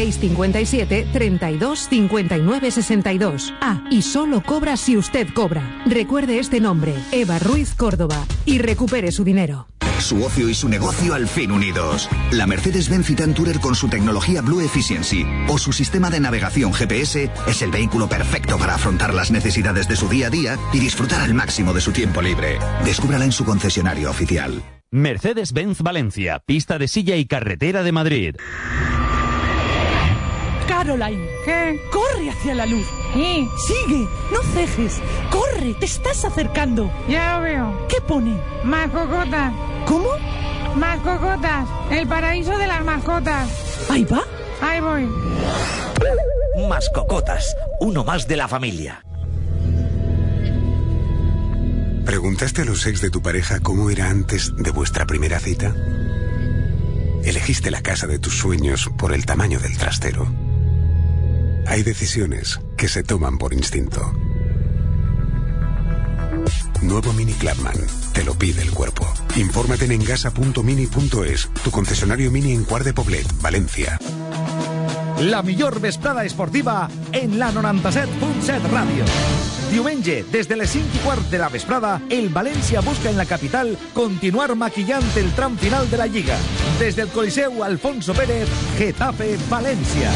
657 32 59 62. Ah, y solo cobra si usted cobra. Recuerde este nombre, Eva Ruiz Córdoba, y recupere su dinero. Su ocio y su negocio al fin unidos. La Mercedes-Benz Citan Tourer con su tecnología Blue Efficiency o su sistema de navegación GPS es el vehículo perfecto para afrontar las necesidades de su día a día y disfrutar al máximo de su tiempo libre. Descúbrala en su concesionario oficial. Mercedes-Benz Valencia, pista de silla y carretera de Madrid. Caroline, ¿qué? Corre hacia la luz. Sigue, no cejes. Corre, te estás acercando. Ya lo veo. ¿Qué pone? Más cocota. ¿Cómo? Mascocotas, el paraíso de las mascotas. Ahí va. Ahí voy. Mascocotas, uno más de la familia. ¿Preguntaste a los ex de tu pareja cómo era antes de vuestra primera cita? ¿Elegiste la casa de tus sueños por el tamaño del trastero? Hay decisiones que se toman por instinto. Nuevo Mini Clubman. Te lo pide el cuerpo. Infórmate en engasa.mini.es, tu concesionario mini en Cuart de Poblet, Valencia. La millor vesprada esportiva en la 97.7 Ràdio. Diumenge, des de les 5 i quart de la vesprada, el València busca en la capital continuar maquillant el tram final de la Lliga. Des del Coliseu Alfonso Pérez, Getafe, València.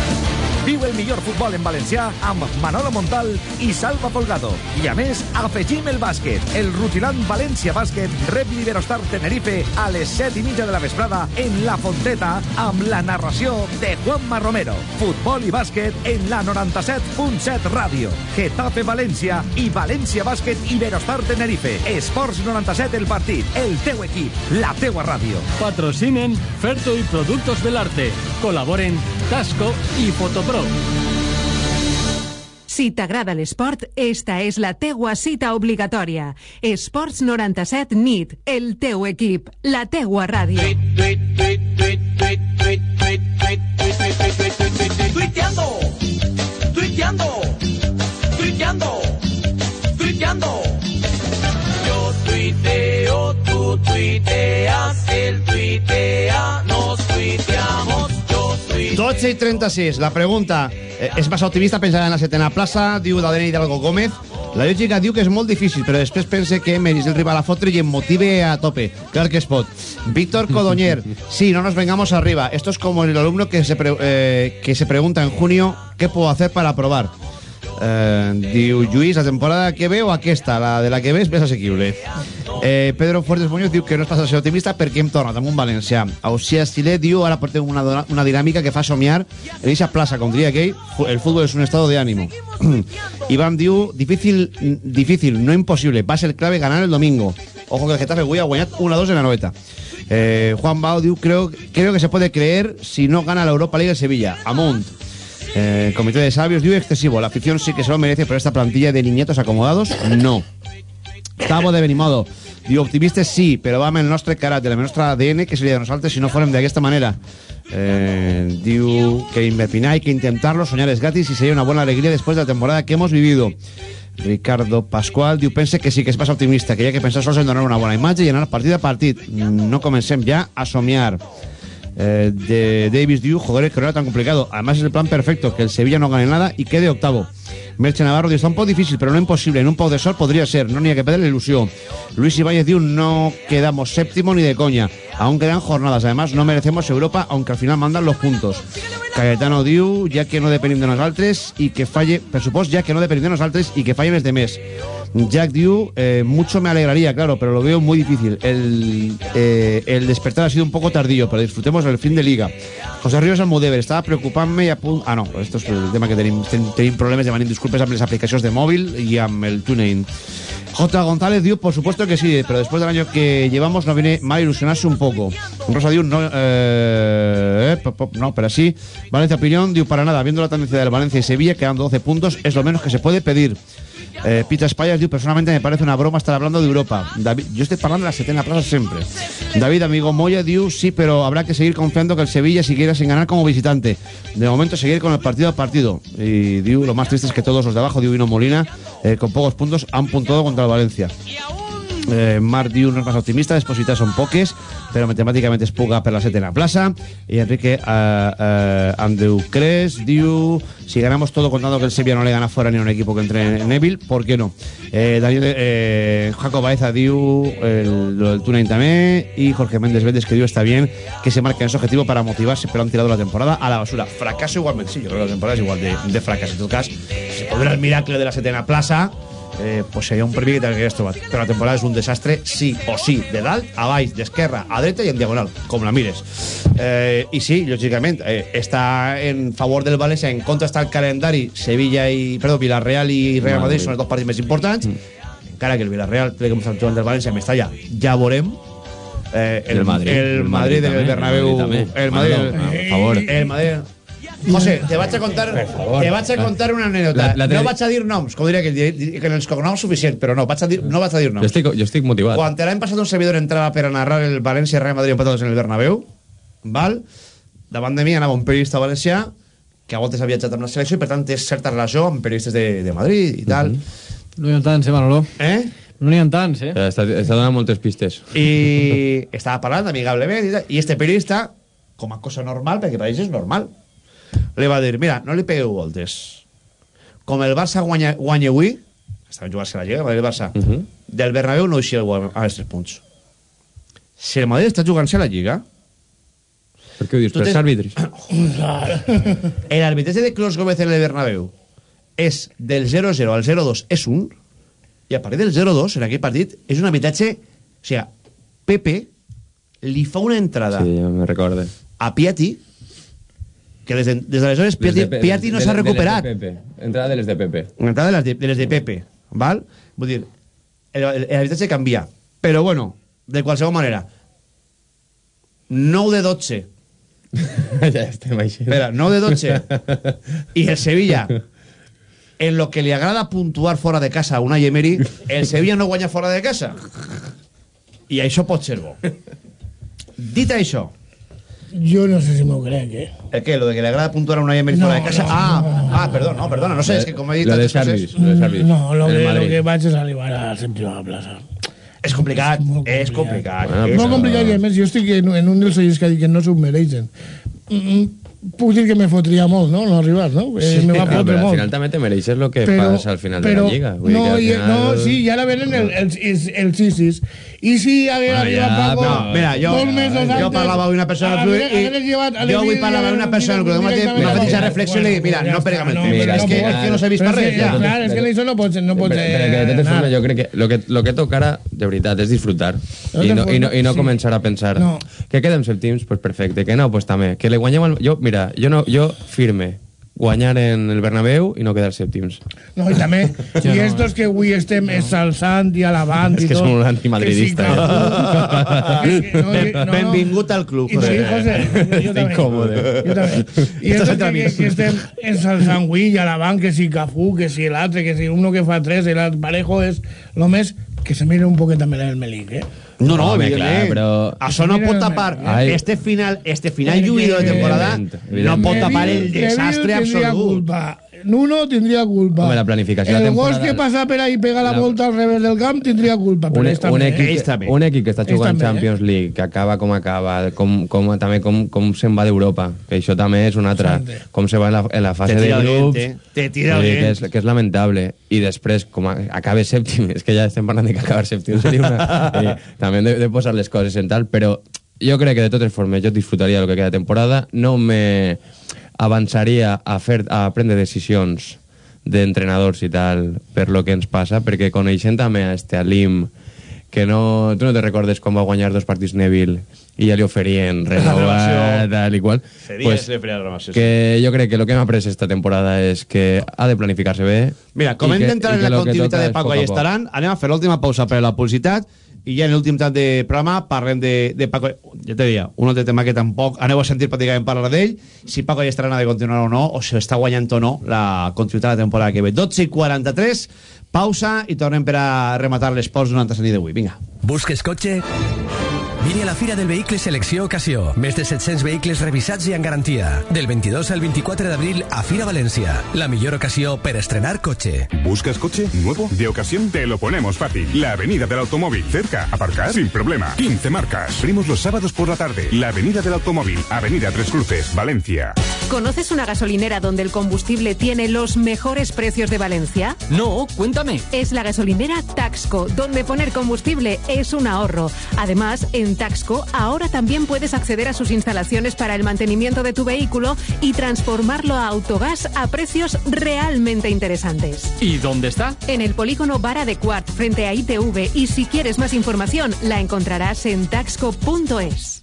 Viu el millor futbol en valencià amb Manolo Montal i Salva Folgado. I a més, afegim el bàsquet. El rutilant València Bàsquet rep l'Iberostar Tenerife a les 7 i mitja de la vesprada en La Fonteta amb la narració de Juanma Romero. Futbol i bàsquet en la 97.7 Ràdio. Getafe València i València Bàsquet Iberostar Tenerife. Esports 97 el partit, el teu equip, la teua ràdio. Patrocinen Ferto y Productos del Arte. Colaboren Tasco y Fotopro. Si t'agrada l'esport, esta és la teua cita obligatòria. Esports 97 NIT, el teu equip, la teua ràdio. Tuiteando, tuiteando, tuiteando, tuiteando. Yo tuiteo, tú tuiteas, él tuitea, nos tuiteamos. 12 i 36. La pregunta eh, és massa optimista pensar en la setena plaça, diu Daden Hidalgo Gómez. La lògica diu que és molt difícil, però després pense que mereix el rival a fotre i em motive a tope. Clar que es pot. Víctor Codoñer, sí, no nos vengamos arriba. Esto es como el alumno que se, pre- eh, que se pregunta en junio qué puedo hacer para aprobar. Eh, diu Lluís, la temporada que ve o aquesta, la de la que ves, més assequible. Eh, Pedro Fuertes Muñoz diu que no és pas a ser optimista perquè hem tornat amb un valencià. Ausia Estilé diu ara portem una, una dinàmica que fa somiar en eixa plaça, com diria aquell, el fútbol és un estado de ánimo. Iván diu, difícil, difícil, no imposible, va ser clave ganar el domingo. Ojo que el Getafe avui ha guanyat 1-2 en la noveta. Eh, Juan Bao diu, creo, creo que se puede creer si no gana la Europa League el Sevilla. Amunt. Eh, el comité de sabios diu excesivo. La afición sí que se lo merece, pero esta plantilla de niñetos acomodados, no. Tavo de Benimodo. Diu, optimistes sí, però va amb el nostre caràcter, amb el nostre ADN, que seria de nosaltres si no fórem d'aquesta manera. Eh, diu que invertir hay que intentarlo, soñar es gratis y sería una buena alegría después de la temporada que hemos vivido. Ricardo Pascual diu, pense que sí que es passa optimista, que hi ha que pensar sols en donar una bona imatge i anar partit a partit. No comencem ja a somiar. Eh, de Davis diu, joder, que no era tan complicado. Además es el plan perfecto, que el Sevilla no gane nada y quede octavo. Merche Navarro está un poco difícil, pero no imposible. En un poco de sol podría ser, no ni hay que perder la ilusión. Luis Ibáñez diu, no quedamos séptimo ni de coña. Aún quedan jornadas, además no merecemos Europa, aunque al final mandan los puntos. Cayetano diu, ya que no depenim de nosaltres y que falle, per supuesto, ya que no depenim de nosaltres y que falle de mes. Jack diu, eh, mucho me alegraría, claro, pero lo veo muy difícil. El, eh, el despertar ha sido un poco tardío, pero disfrutemos el fin de liga. José Ríos Almudever, estava preocupant-me. Ah, no, esto és el tema que tenim, ten, tenim problemes demanem disculpes amb les aplicacions de mòbil i amb el TuneIn. J. González diu, por supuesto que sí, pero después del año que llevamos no viene mal ilusionarse un poco. Rosa diu, no, eh, eh, no, pero así. Valencia Opinión diu, para nada, viendo la tendencia del Valencia y Sevilla, quedando 12 puntos, es lo menos que se puede pedir. Eh, Peter Spallas diu, personalmente me parece una broma estar hablando de Europa. David, yo estoy hablando de la setena plaza siempre. David, amigo Moya, diu, sí, pero habrá que seguir confiando que el Sevilla siguiera sin ganar como visitante. De momento seguir con el partido a partido. Y diu, lo más triste es que todos los de abajo, diu Vino Molina, eh, con pocos puntos, han puntado contra el Valencia. Eh, Marc diu no és más optimista, les possibilitats són poques, però matemàticament es puga per la setena plaça. I Enrique eh, eh, Cres diu si ganamos todo contando que el Sevilla no le gana fuera ni a un equipo que entre en Evil, ¿por qué no? Eh, Daniel eh, Jacob Baeza diu el, lo del Tunain també i Jorge Méndez Véndez que diu está bien que se marquen ese objetivo para motivarse pero han tirado la temporada a la basura. Fracaso igualmente, sí, yo creo que la temporada es igual de, de fracaso. En tot cas, si podrà el miracle de la setena plaça eh, pues seria un premi que t'hagués trobat. Però la temporada és un desastre, sí o sí, de dalt a baix, d'esquerra a dreta i en diagonal, com la mires. Eh, I sí, lògicament, eh, està en favor del València, en contra està el calendari, Sevilla i, perdó, Villarreal i Real Madrid són els dos partits més importants, encara que el Villarreal, tal com jugant del València, Mestalla, ja veurem, Eh, El Madrid. El, El Madrid Madrid del també, Bernabéu. el Madrid també. El Madrid. Manolo, por favor. El Madrid. José, te vaig a contar, te vaig a contar una anècdota. La- la no tele- vaig a dir noms, com diria que, que els cognoms suficient, però no, vaig a dir, no vaig a dir Jo noms. estic, jo estic motivat. Quan l'any passat un servidor entrava per a narrar el València Real Madrid empatados en el Bernabéu, val? davant de mi anava un periodista valencià que a voltes ha viatjat amb la selecció i per tant té certa relació amb periodistes de, de Madrid i tal. No hi ha tants, eh, Manolo? Eh? No n'hi ha tants, eh? Està, està donant moltes pistes. I estava parlant amigablement i, tal, i este periodista, com a cosa normal, perquè per ells és normal, li va dir, mira, no li pegueu voltes. Com el Barça guanya, guanya avui, estaven jugant-se la Lliga, el Madrid-Barça, Uh -huh. del Bernabéu no eixia a els tres punts. Si el Madrid està jugant-se la Lliga, Per què ho dius? Per tens- àrbitres? el arbitratge de Clos Gómez en el Bernabéu és del 0-0 al 0-2 és un, i a partir del 0-2 en aquell partit és un arbitratge... O sigui, Pepe li fa una entrada Sí, ja me recorde. a Piatti que des de- des d'aleshores Piatti, Les de Piatti no de- s'ha de de recuperat. Pepe. Entrada de les de Pepe. Entrada de les de, de les de Pepe, val? Vull dir, arbitratge canvia. Però bueno, de qualsevol manera, 9 de 12 ja estem així. Espera, 9 de 12. Y el Sevilla, en lo que le agrada puntuar fora de casa a una Emery, el Sevilla no guanya fora de casa. I això pot ser bo. Dit això, Jo no sé si m'ho crec, eh? ¿el qué? Lo de que le agrada puntuar a una Emery No, de casa. no, ah, ah, perdón, no, perdona, no sé, es que como he dit Lo de Sarvis, lo de Sarvis. No, lo que, lo que vaig és arribar a la sèptima plaça. És complicat, és complicat. Bueno, és Molt complicat i a més jo estic en, en un dels oients que ha dit que no s'ho mereixen. Mm, puc dir que me fotria molt, no? No arribar, no? Eh, me va Clar, fotre al molt. final també te mereixes lo que Però- passa al final però- de la Lliga. Vull no, dir que al no, sí, i ara venen el, el, el, el 6 I si hagués Bueno, arribat ja, Paco No, mira, jo, jo antes, parlava amb una persona club hagués- i llevat a jo avui parlava amb una persona de Madrid, una petita reflexió i li dic, mira, no perguem el temps. Mira, és que, que- que no s'ha vist per res, que, ja. Clar, és que això no pot ser, no pot Però, que de jo crec que lo que, lo que toca ara, de veritat, és disfrutar. I no, i no, i no sí. començar a pensar que quedem sèptims, pues perfecte, que no, pues també. Que le guanyem al... Jo, mira, jo, no, jo firme guanyar en el Bernabéu i no quedar sèptims. No, i també, i estos que avui estem exalçant i alabant És i que tot... som un antimadridista, que sí, eh? que- no, Ben- no, no. Benvingut al club, I sí, José, jo també. incòmode. Jo també. I estos que, que, que estem ensalzant avui i alabant que si Cafú, que si l'altre, que si uno que fa tres, el Parejo és lo més que se mire un poquet també el Melic, eh? No, no, Home, evidentment. clar, però- Això no pot tapar Ai. este final, este final Perquè- lluïdo de temporada, Evident, no evident. pot tapar el desastre absolut. Culpa. Nuno tindria culpa. Home, la planificació El gos temporada- que passa per ahí pega la, La- volta al revés del camp tindria culpa. Un, ells un, també, equip, eh? També. un equip que està jugant també, Champions League, que acaba com acaba, com, com, també com, com se'n va d'Europa, que això també és una altra, Sante. com se va en la, en la fase de el grups, eh? Te tira el que és, que és lamentable, i després, com a, acabe sèptim, és que ja estem parlant de que acabar sèptim seria una... eh, també hem de, de posar les coses en tal, però jo crec que de totes formes jo disfrutaria del que queda de temporada, no me avançaria a, fer, a prendre decisions d'entrenadors i tal per lo que ens passa, perquè coneixent també a este Alim, que no, tu no te recordes quan va guanyar dos partits Neville i ja li oferien renovar, tal i qual. Seria Pues, de sí. que jo crec que lo que hem après esta temporada és que ha de planificar-se bé. Mira, com hem d'entrar en la continuïtat de Paco poc a i poc. estaran, anem a fer l'última pausa per la publicitat i ja en l'últim tant de programa parlem de, de Paco. Ja te deia, un altre tema que tampoc aneu a sentir pràcticament parlar d'ell, si Paco estaran ha de continuar o no, o si està guanyant o no la continuïtat de la temporada que ve. 12 i 43, pausa i tornem per a rematar l'esports durant la nit d'avui. Vinga. Busques cotxe? Vine a la Fira del Vehicle Selecció Ocasió. Més de 700 vehicles revisats i en garantia. Del 22 al 24 d'abril a Fira València. La millor ocasió per estrenar cotxe. ¿Buscas coche nuevo? De ocasión te lo ponemos fácil. La Avenida del Automóvil. Cerca. Aparcar sin problema. 15 marcas. Abrimos los sábados por la tarde. La Avenida del Automóvil. Avenida Tres Cruces, Valencia. ¿Conoces una gasolinera donde el combustible tiene los mejores precios de Valencia? No, cuéntame. Es la gasolinera Taxco, donde poner combustible es un ahorro. Además, en Taxco ahora también puedes acceder a sus instalaciones para el mantenimiento de tu vehículo y transformarlo a autogás a precios realmente interesantes. ¿Y dónde está? En el polígono Vara de frente a ITV, y si quieres más información, la encontrarás en taxco.es.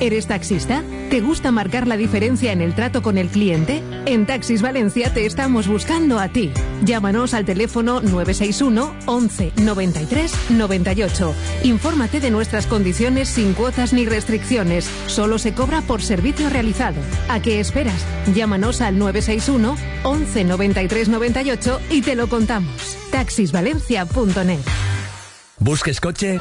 ¿Eres taxista? ¿Te gusta marcar la diferencia en el trato con el cliente? En Taxis Valencia te estamos buscando a ti. Llámanos al teléfono 961 11 93 98. Infórmate de nuestras condiciones sin cuotas ni restricciones. Solo se cobra por servicio realizado. ¿A qué esperas? Llámanos al 961 11 93 98 y te lo contamos. Taxisvalencia.net Busques cotxe?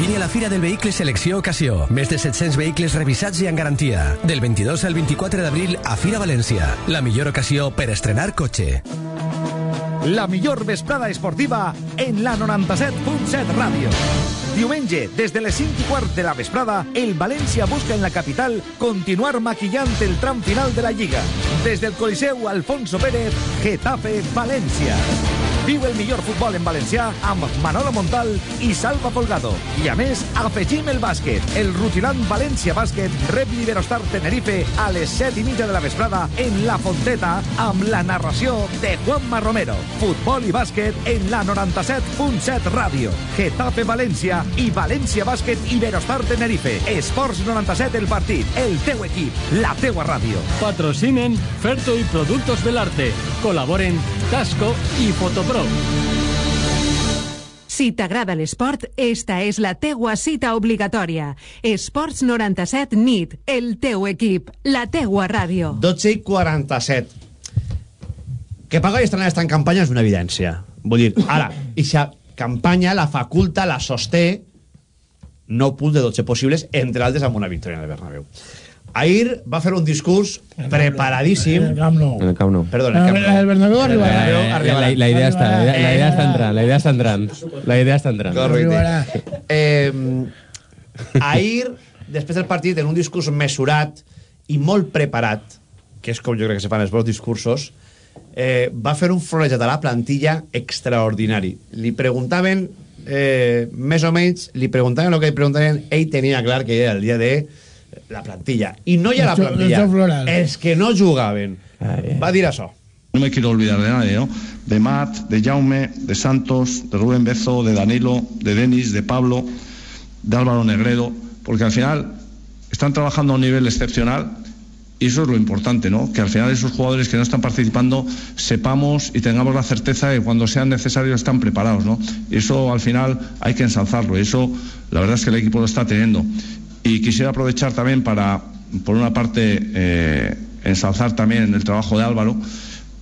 Vine a la Fira del Vehicle Selecció Ocasió. Més de 700 vehicles revisats i en garantia. Del 22 al 24 d'abril a Fira València. La millor ocasió per estrenar cotxe. La millor vesprada esportiva en la 97.7 Ràdio. Diumenge, des de les 5 i quart de la vesprada, el València busca en la capital continuar maquillant el tram final de la Lliga. Des del Coliseu Alfonso Pérez, Getafe, València. Viu el millor futbol en valencià amb Manolo Montal i Salva Folgado. I a més, afegim el bàsquet. El rutilant València Bàsquet rep l'Iberostar Tenerife a les 7 i mitja de la vesprada en La Fonteta amb la narració de Juanma Romero. Futbol i bàsquet en la 97.7 Ràdio. Getafe València i València Bàsquet Iberostar Tenerife. Esports 97 el partit, el teu equip, la teua ràdio. Patrocinen Ferto y Productos del Arte. Colaboren Tasco y Fotopro. Si t'agrada l'esport, esta és la teua cita obligatòria. Esports 97 NIT, el teu equip, la teua ràdio. 12 i 47. Que Paco i Estrana està en campanya és una evidència. Vull dir, ara, ixa campanya la faculta, la sosté 9 punts de 12 possibles, entre altres amb una victòria el Bernabéu. Ahir va fer un discurs preparadíssim. El Camp Nou. En el Camp Nou. Perdón, el Camp Nou. El Bernabéu arribarà. La, la, idea està, la, idea- la idea està entrant, la idea està entrant. La idea està entrant. Correcte. Eh, ahir, després del partit, en un discurs mesurat i molt preparat, que és com jo crec que se fan els bons discursos, eh, va fer un florejat a la plantilla extraordinari. Li preguntaven, eh, més o menys, li preguntaven el que li preguntaven, ell tenia clar que era el dia de la plantilla. I no ha la plantilla, els que no jugaven. Va dir això. No me quiero olvidar de nadie, ¿no? De Matt, de Jaume, de Santos, de Rubén Bezo, de Danilo, de Denis, de Pablo, de Álvaro Negredo, porque al final están trabajando a un nivel excepcional y eso es lo importante, ¿no? Que al final esos jugadores que no están participando sepamos y tengamos la certeza de que cuando sean necesarios están preparados, ¿no? Y eso al final hay que ensalzarlo y eso la verdad es que el equipo lo está teniendo. Y quisiera aprovechar también para, por una parte, eh, ensalzar también el trabajo de Álvaro,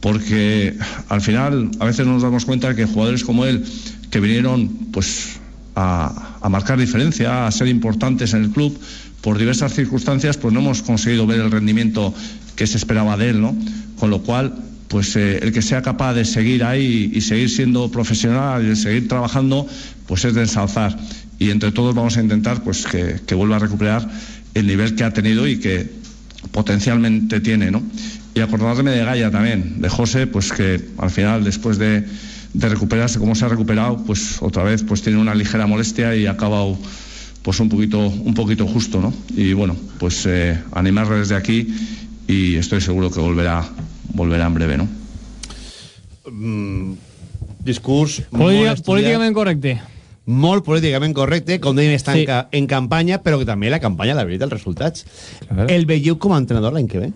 porque al final a veces nos damos cuenta que jugadores como él, que vinieron pues a, a marcar diferencia, a ser importantes en el club, por diversas circunstancias, pues no hemos conseguido ver el rendimiento que se esperaba de él, ¿no? Con lo cual, pues eh, el que sea capaz de seguir ahí y seguir siendo profesional y de seguir trabajando, pues es de ensalzar. Y entre todos vamos a intentar pues que, que vuelva a recuperar el nivel que ha tenido y que potencialmente tiene, ¿no? Y acordarme de Gaia también, de José, pues que al final, después de, de recuperarse como se ha recuperado, pues otra vez pues tiene una ligera molestia y ha acabado pues un poquito, un poquito justo, ¿no? Y bueno, pues eh, animarle desde aquí y estoy seguro que volverá, volverá en breve, ¿no? Mm, discurs Política, molt estudiat, políticament correcte. Molt políticament correcte, com dèiem, està Sí. en, ca en campanya, però que també la campanya, la veritat, els resultats. El veieu com a entrenador l'any que ve?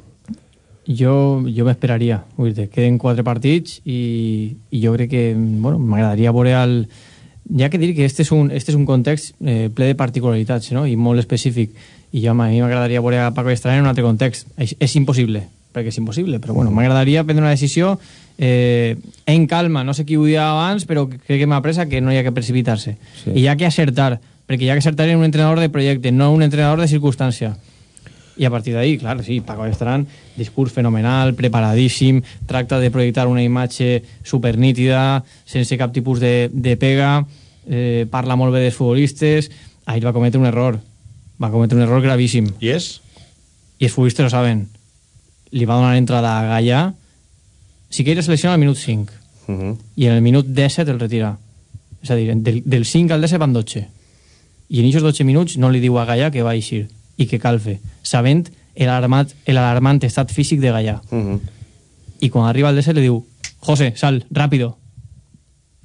Jo, jo m'esperaria, vull dir, queden quatre partits i, i jo crec que bueno, m'agradaria veure el... Ja que dir que este és un, este és un context eh, ple de particularitats no? i molt específic i jo, a mi m'agradaria veure a Paco Estrany en un altre context. És, és impossible, perquè és impossible, però bueno, m'agradaria prendre una decisió eh, en calma, no sé qui ho dia abans, però crec que m'ha presa que no hi ha que precipitar-se. Sí. I hi ha que acertar, perquè hi ha que acertar en un entrenador de projecte, no un entrenador de circumstància. I a partir d'ahí, clar, sí, Paco Estaran, discurs fenomenal, preparadíssim, tracta de projectar una imatge supernítida, sense cap tipus de, de pega, eh, parla molt bé dels futbolistes, ahir va cometre un error, va cometre un error gravíssim. I és? I els futbolistes ho saben. Li va donar entrada a Gaia, Siqueira selecciona al minut 5, Uh -huh. i en el minut 17 el retira. És a dir, del, del 5 al 17 van 12. I en aquests 12 minuts no li diu a Gaia que va eixir i que cal fer, sabent l'alarmant estat físic de Gaia. Uh -huh. I quan arriba al 17 li diu José, sal, rápido.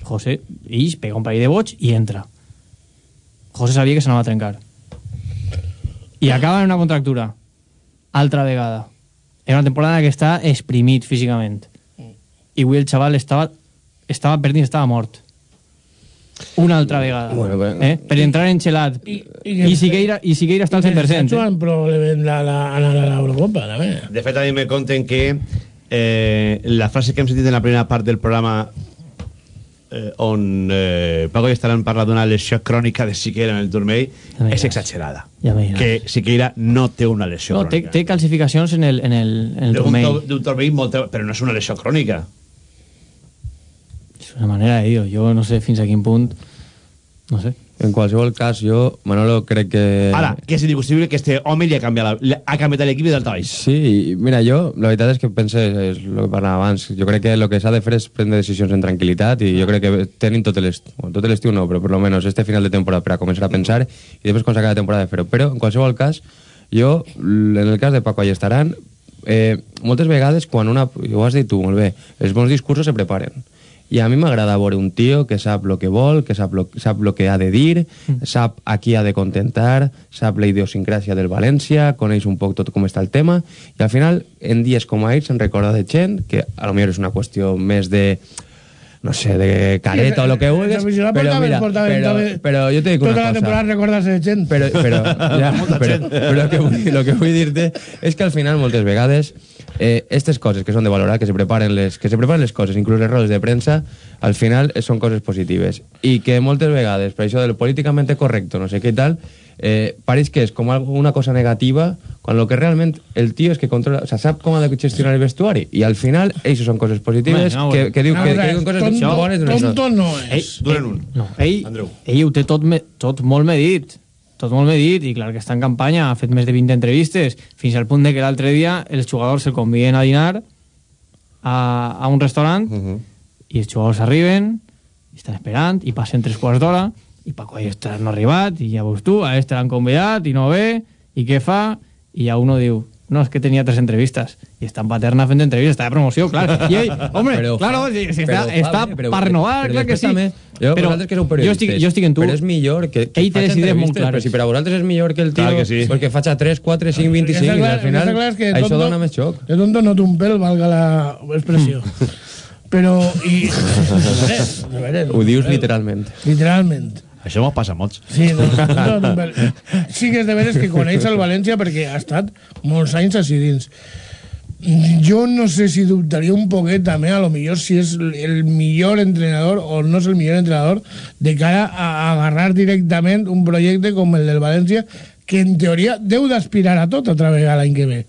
José, ix, pega un parell de boig i entra. José sabia que s'anava a trencar. I acaba en una contractura. Altra vegada. Era una temporada que està exprimit físicament. I avui el xaval estava, estava perdint, estava mort. Una altra vegada. Bueno, bueno. eh? Per entrar en xelat. I, I, Siqueira, i Siqueira està al 100%. Jugant probablement la, la, anar a l'Eurocopa, també. De fet, a mi me conten que eh, la frase que hem sentit en la primera part del programa eh, on eh, Paco i Estaran parla d'una lesió crònica de Siqueira en el turmell me és exagerada. Ja. Que Siqueira no té una lesió No, té, crònica. té calcificacions en el, en el, en el turmell. D'un turmell molt... Però no és una lesió crònica. Una manera de dir-ho. Jo no sé fins a quin punt... No sé. En qualsevol cas, jo, Manolo, crec que... Ara, que és indiscutible que este home li ha canviat, la, li ha canviat l'equip del baix. Sí, i mira, jo, la veritat és que pense, és el que parlava abans, jo crec que el que s'ha de fer és prendre decisions en tranquil·litat i jo crec que tenim tot l'estiu, bueno, tot l'estiu no, però per lo menos este final de temporada per a començar a pensar i després quan s'acabi la temporada de fer-ho. Però, en qualsevol cas, jo, en el cas de Paco Allestaran, eh, moltes vegades quan una... Ho has dit tu, molt bé, els bons discursos se preparen. I a mi m'agrada veure un tio que sap el que vol, que sap lo, sap lo que ha de dir, sap a qui ha de contentar, sap la idiosincràsia del València, coneix un poc tot com està el tema, i al final, en dies com ahir, se'n recorda de gent, que a lo millor és una qüestió més de no sé, de careta o lo que vulguis, però portava- mira, portava- però, portava- però jo te dic Tota una la cosa. temporada recordarse de gent. Però, però, ja, però, però el que vull, lo que vull dir-te és que al final moltes vegades eh, aquestes coses que són de valorar, que se preparen les, que se preparen les coses, inclús les rodes de premsa, al final eh, són coses positives. I que moltes vegades, per això del políticament correcto, no sé què tal, eh, pareix que és com una cosa negativa quan el que realment el tio és que controla, o sea, sap com ha de gestionar el vestuari i al final això són coses positives no, que, que, diu, No, que, que diuen coses tonto- bones tonto no Ell, és. Duren un. No, ell, Andreu. ell ho té tot, me, tot molt medit tot molt medit i clar que està en campanya ha fet més de 20 entrevistes fins al punt de que l'altre dia els jugadors se conviden a dinar a, a un restaurant i els jugadors arriben i estan esperant i passen tres quarts d'hora i Paco Ayestar no ha arribat i ja veus tu, a este l'han convidat i no ve i què fa? i ja uno diu no, és que tenia tres entrevistes i està en paterna fent entrevistes, està de promoció, clar i ell, home, Però claro, si, si però està, fa està però- per renovar, però clar que sí. jo, però vosaltres que sou jo periodistes, estic, jo estic en tu però és millor que, que ell té les idees molt clares però si per a vosaltres és millor que el tio Clar que sí. perquè faci 3, 4, 5, 25 Està i clar- al final clar que això tonto- dona més xoc De tonto no té un pèl, valga la expressió. Però, i... Ho dius literalment Literalment. Això m'ho passa a. Sí, no, no, no, sí que és de veres que coneix el València perquè ha estat molts anys així dins. Jo no sé si dubtaria un poquet també, a lo millor si és el millor entrenador o no és el millor entrenador de cara a agarrar directament un projecte com el del València que en teoria deu d'aspirar a tot otra vegada l'any que ve.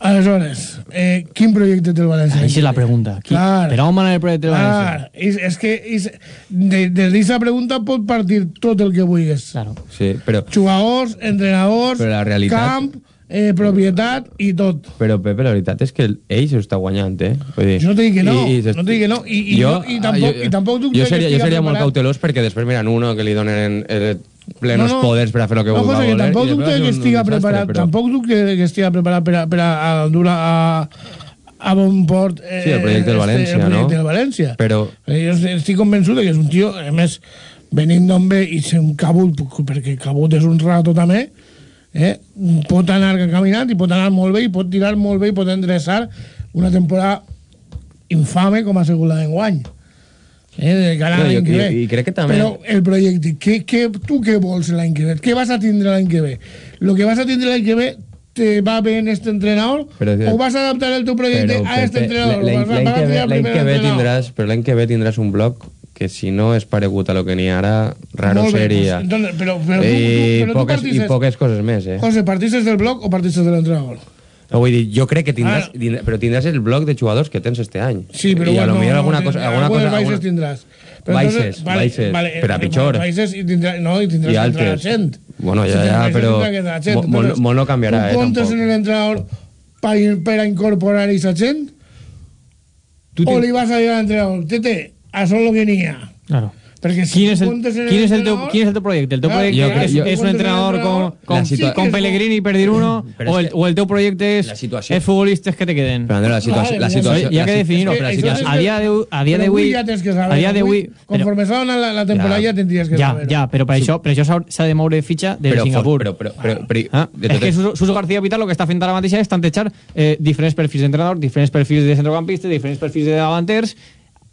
Aleshores, eh, quin projecte té el València? Aquesta és la pregunta. Qui, Clar. per on va anar el projecte del València? Clar, és, és que és, de, des d'aquesta pregunta pot partir tot el que vulguis. Claro. sí, però, Jugadors, entrenadors, Però la realitat- camp, eh, propietat i tot. però Pepe, la veritat és que el- ell s'ho està guanyant eh? Vull dir, Jo no te dic que no, s'est- no te dic que no, i- i jo- i tampoc- i tampoc dubte jo seria, jo seria molt cautelós perquè després miren uno que li donen eh, plenos No, no. poders per a fer el que No, vulgui cosa que voler, tampoc dubte que estiga desastre, preparat, però- tampoc dubte que estiga preparat per a, per a, a dur a, a bon port eh, Sí, el projecte del València, el projecte no? del València. Però- Eh, jo estic convençut de que és un tio, a més, venint d'on ve i ser un cabut, perquè cabut és un rato també, eh? pot anar caminant i pot anar molt bé i pot tirar molt bé i pot endreçar una temporada infame com ha sigut la d'enguany. Eh, de cara a No, jo- que i- ve. i crec que també- Però el projecte, què, què, tu què vols l'any que ve? Què vas a tindre l'any que ve? Lo que vas a tindre l'any que ve te va bé en este entrenador Però- o vas a adaptar el teu projecte Però, a este entrenador? l'any que que ve tindràs, però l'any que ve tindràs un bloc que si no és paregut a lo que n'hi ara, raro Molt bé, seria. pues, entonces, però, però tu, I, tu, però tu poques, I poques coses més, eh? José, ¿partistes del blog o partistes del entrenador? No, vull dir, jo crec que tindràs, Ah. tindràs, però tindràs el bloc de jugadors que tens este any. Sí, però I a bueno, lo millor no, alguna no, cosa... Alguna cosa baixes alguna... tindràs. Però Baixes, vale, baixes, vale, però a pitjor. Baixes i tindràs, no, i tindràs I que entrar altres. gent. Bueno, ja, ja, però però mo no canviarà, eh, tampoc. en l'entrenador per, per incorporar aquesta gent? Tu o li vas a dir a l'entrenador, tete, això és el que n'hi ha. Claro. Perquè si ¿Quién es, el, ¿quién, es el ¿Quién es el teu proyecto? El teu Claro, proyecto es, yo- es un entrenador con, con, La situa- con Pellegrini y perdir uno, Pero o, el, que- o el teu proyecto es, es futbolistas que te queden. Però, Andreu, la situació... Vale, La ja situació Oye, ya que pero que a, día de, a día però de avui ja a día de avui, hoy, pero- Conforme s'ha donat la, la temporada ja, Ja. tindries que ya, saber. ya, pero para això, per això s'ha de moure fitxa de Però, Singapur. Però, però, però, però, Ah, de és totes- que Suso, García Vital el que està fent ara mateix és tantejar eh, diferents perfils d'entrenador, diferents perfils de centrocampistes, diferents perfils de davanters,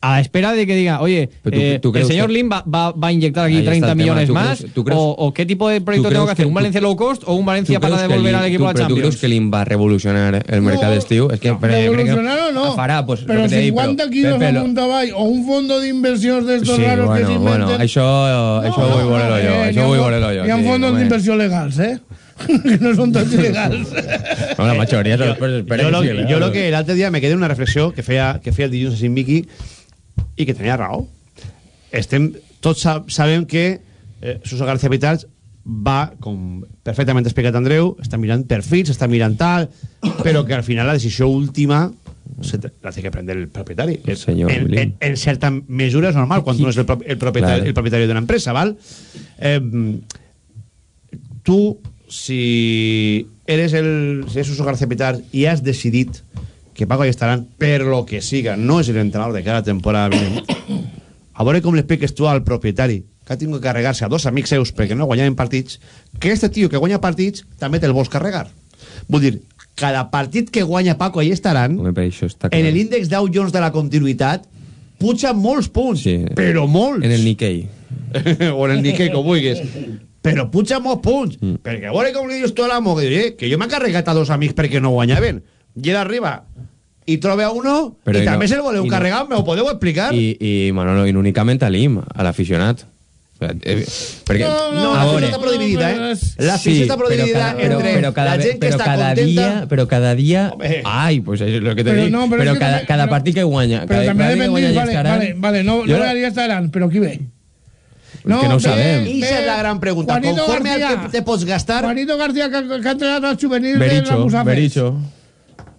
a la espera de que diga, oye, Pero tú- eh, tú el crees señor que- Lim va, va, va a inyectar aquí Ahí está 30 el tema. millones ¿Tú más, crees- tú crees- o, o qué tipo de proyecto ¿tú tengo crees que hacer, que- un tú- Valencia low cost o un Valencia ¿Tú para que devolver l'Im- al equipo a Champions. creus que l'IM va a revolucionar el que, però, jo crec que Revolucionar o no? Farà, pues, que te dic, 50 però- lo- amunt avall o un fondo d'inversions d'estos Sí, raros que bueno, s'inventen... bueno, això, això vull veure-lo jo, eh, això vull jo. Hi ha fondos d'inversió legals, eh? que no són tots il·legals. No, la majoria són jo, esperen lo, que lo que l'altre dia me quedé en una reflexió que feia, que feia el dilluns a Sin Miqui i que tenia raó. Estem, tots sab sabem que eh, Suso García Vitals va, com perfectament explicat Andreu, està mirant perfils, està mirant tal, però que al final la decisió última la té que prendre el propietari. El senyor en, en, en certa mesura és normal quan tu no és el, pro- el, propietari, Claro. el propietari d'una empresa, val? Eh, tu, si eres el si eres Suso García Pitar i has decidit que Paco Allestaran, per lo que siga, no és l'entrenador de cada temporada vinent, a veure com l'expliques tu al propietari que ha tingut que carregar-se a dos amics seus perquè no guanyaven partits, que este tio que guanya partits també te'l vols carregar. Vull dir, cada partit que guanya Paco Allestaran, Home, per això està en l'índex Dow Jones de la continuïtat, puja molts punts, Sí. però molts. En el Nikkei. o en el Nikkei, com vulguis. Però puja molts punts. Mm. Perquè a veure com li dius tu a l'amo, que, eh, que jo m'he carregat a dos amics perquè no guanyaven. I ell arriba i troba a uno Però i, i no- se'l voleu i no- carregar, me ho podeu explicar? I, i Manolo, i no únicament a l'IM, a l'aficionat. Eh, Perquè, No, a la veure, afició està prou dividida, eh? La Sí, està prou però entre però cada la gent que però està cada contenta... Dia, però cada dia... Home. Ai, pues és lo que te Però dic. no, però però cada, també- cada partit que guanya... Però cada també depèn dir, vale, vale, vale, no, no ja estaran, però qui ve? És que no ho sabem. Esa és la gran pregunta. Juanito Conforme al García. que te pots gastar... Juanito García, que, que ha entrenat als juvenils de la Bericho, Musafes.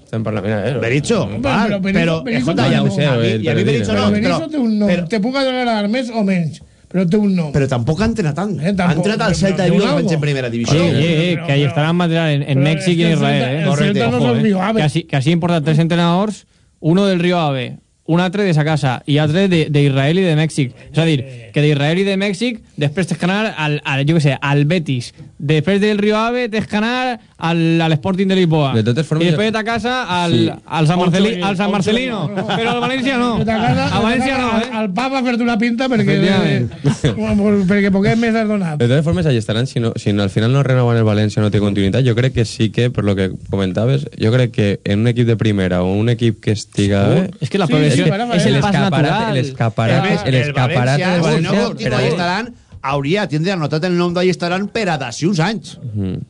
Bericho. Estem parlant... Mira, eh, Bericho, Però- val, però però, Berizzo- Berizzo escolta, té ja un ho sé, nom. a mi, i a mi Però Berizzo Però no, Berizzo però, té un nom. però, Te puc agradar més o menys, però té un nom. però tampoc ha entrenat tant. Eh, ha tampoc, entrenat al però- Celta de però Vigo té un que algo. en primera divisió. Sí, Pero- eh, eh, pero- que ahí estarán material en, en pero México es y que en el Israel. Celta- eh. el Correcte, Celta no ojo, és el eh. Río Ave. Que así, que así importa tres entrenadors, uno del Río Ave, un altre de sa casa i altre d'Israel i de Mèxic. És a dir, que d'Israel i de Mèxic després tens que anar al, al, jo què sé, al Betis. Després del Río Ave tens que anar al, al Sporting de Lisboa. De totes formes, I després de ta casa al, Sí. al, San, Marceli, al San Marcelino. no, no. Però al València no. De casa- Al València de no, eh? Al papa a fer-te una pinta perquè, eh, perquè poquet més donat. De totes formes, allà estaran, si, no, si no, al final no renoven el València, no té continuïtat, jo crec que sí que, per lo que comentaves, jo crec que en un equip de primera o un equip que estiga bé... És que la Sí, és el el pas escaparate, natural. el el escaparate del València... continua per a- Allestaran, hauria, tindria anotat el nom d'Allestaran per a d'ací uns anys. Mhm.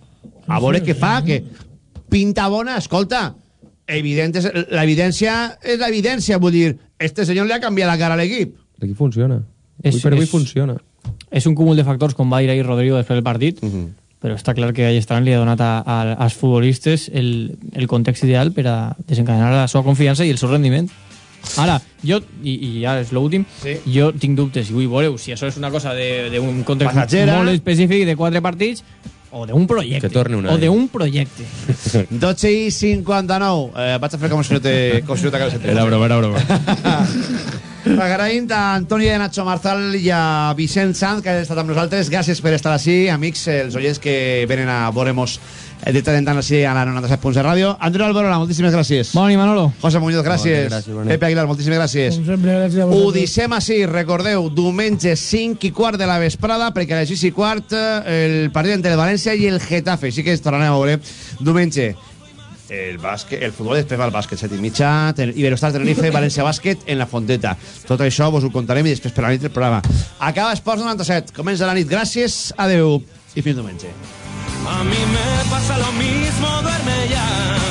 A veure què fa, que pinta bona, escolta, evident és, l'evidència és l'evidència, vull dir, este senyor li ha canviat la cara a l'equip. L'equip funciona. És- Avui per avui és- funciona. és un cúmul de factors com va dir ahir Rodrigo després del partit però està clar que Allestaran li ha donat a, a, als futbolistes el, el context ideal per a desencadenar la seva confiança i el seu rendiment ara, jo, i, i ja és l'últim Sí. jo tinc dubtes i vull veure si això és una cosa de- d'un context Passatgera. molt específic de quatre partits o d'un projecte Que torni un o d'un projecte 12 i 59. Eh, vaig a fer com si no te, com si no Era broma, era broma. Agraïm a Antoni de Nacho Marzal i a Vicent Sanz, que han estat amb nosaltres. Gràcies per estar així, amics, els oients que venen a veure-mos de tant en tant així a la 97 de ràdio. Andreu Alberola, moltíssimes gràcies. Bon nit, Manolo. José Muñoz, gràcies. Nit. Pepe Aguilar, moltíssimes gràcies. Com sempre, gràcies a Ho vosaltres. deixem així, recordeu, diumenge 5 i quart de la vesprada, perquè a les 6 i quart eh, el partit entre el València i el Getafe. Així que ens tornarem a veure diumenge. el bàsquet, el futbol després va al bàsquet, set i mitja, ten, Iberostar Tenerife, València Bàsquet en la Fonteta. Tot això vos ho contarem i després per la nit el programa. Acaba Esports 97, comença la nit. Gràcies, adeu i fins diumenge. A mí me pasa lo mismo, duerme ya.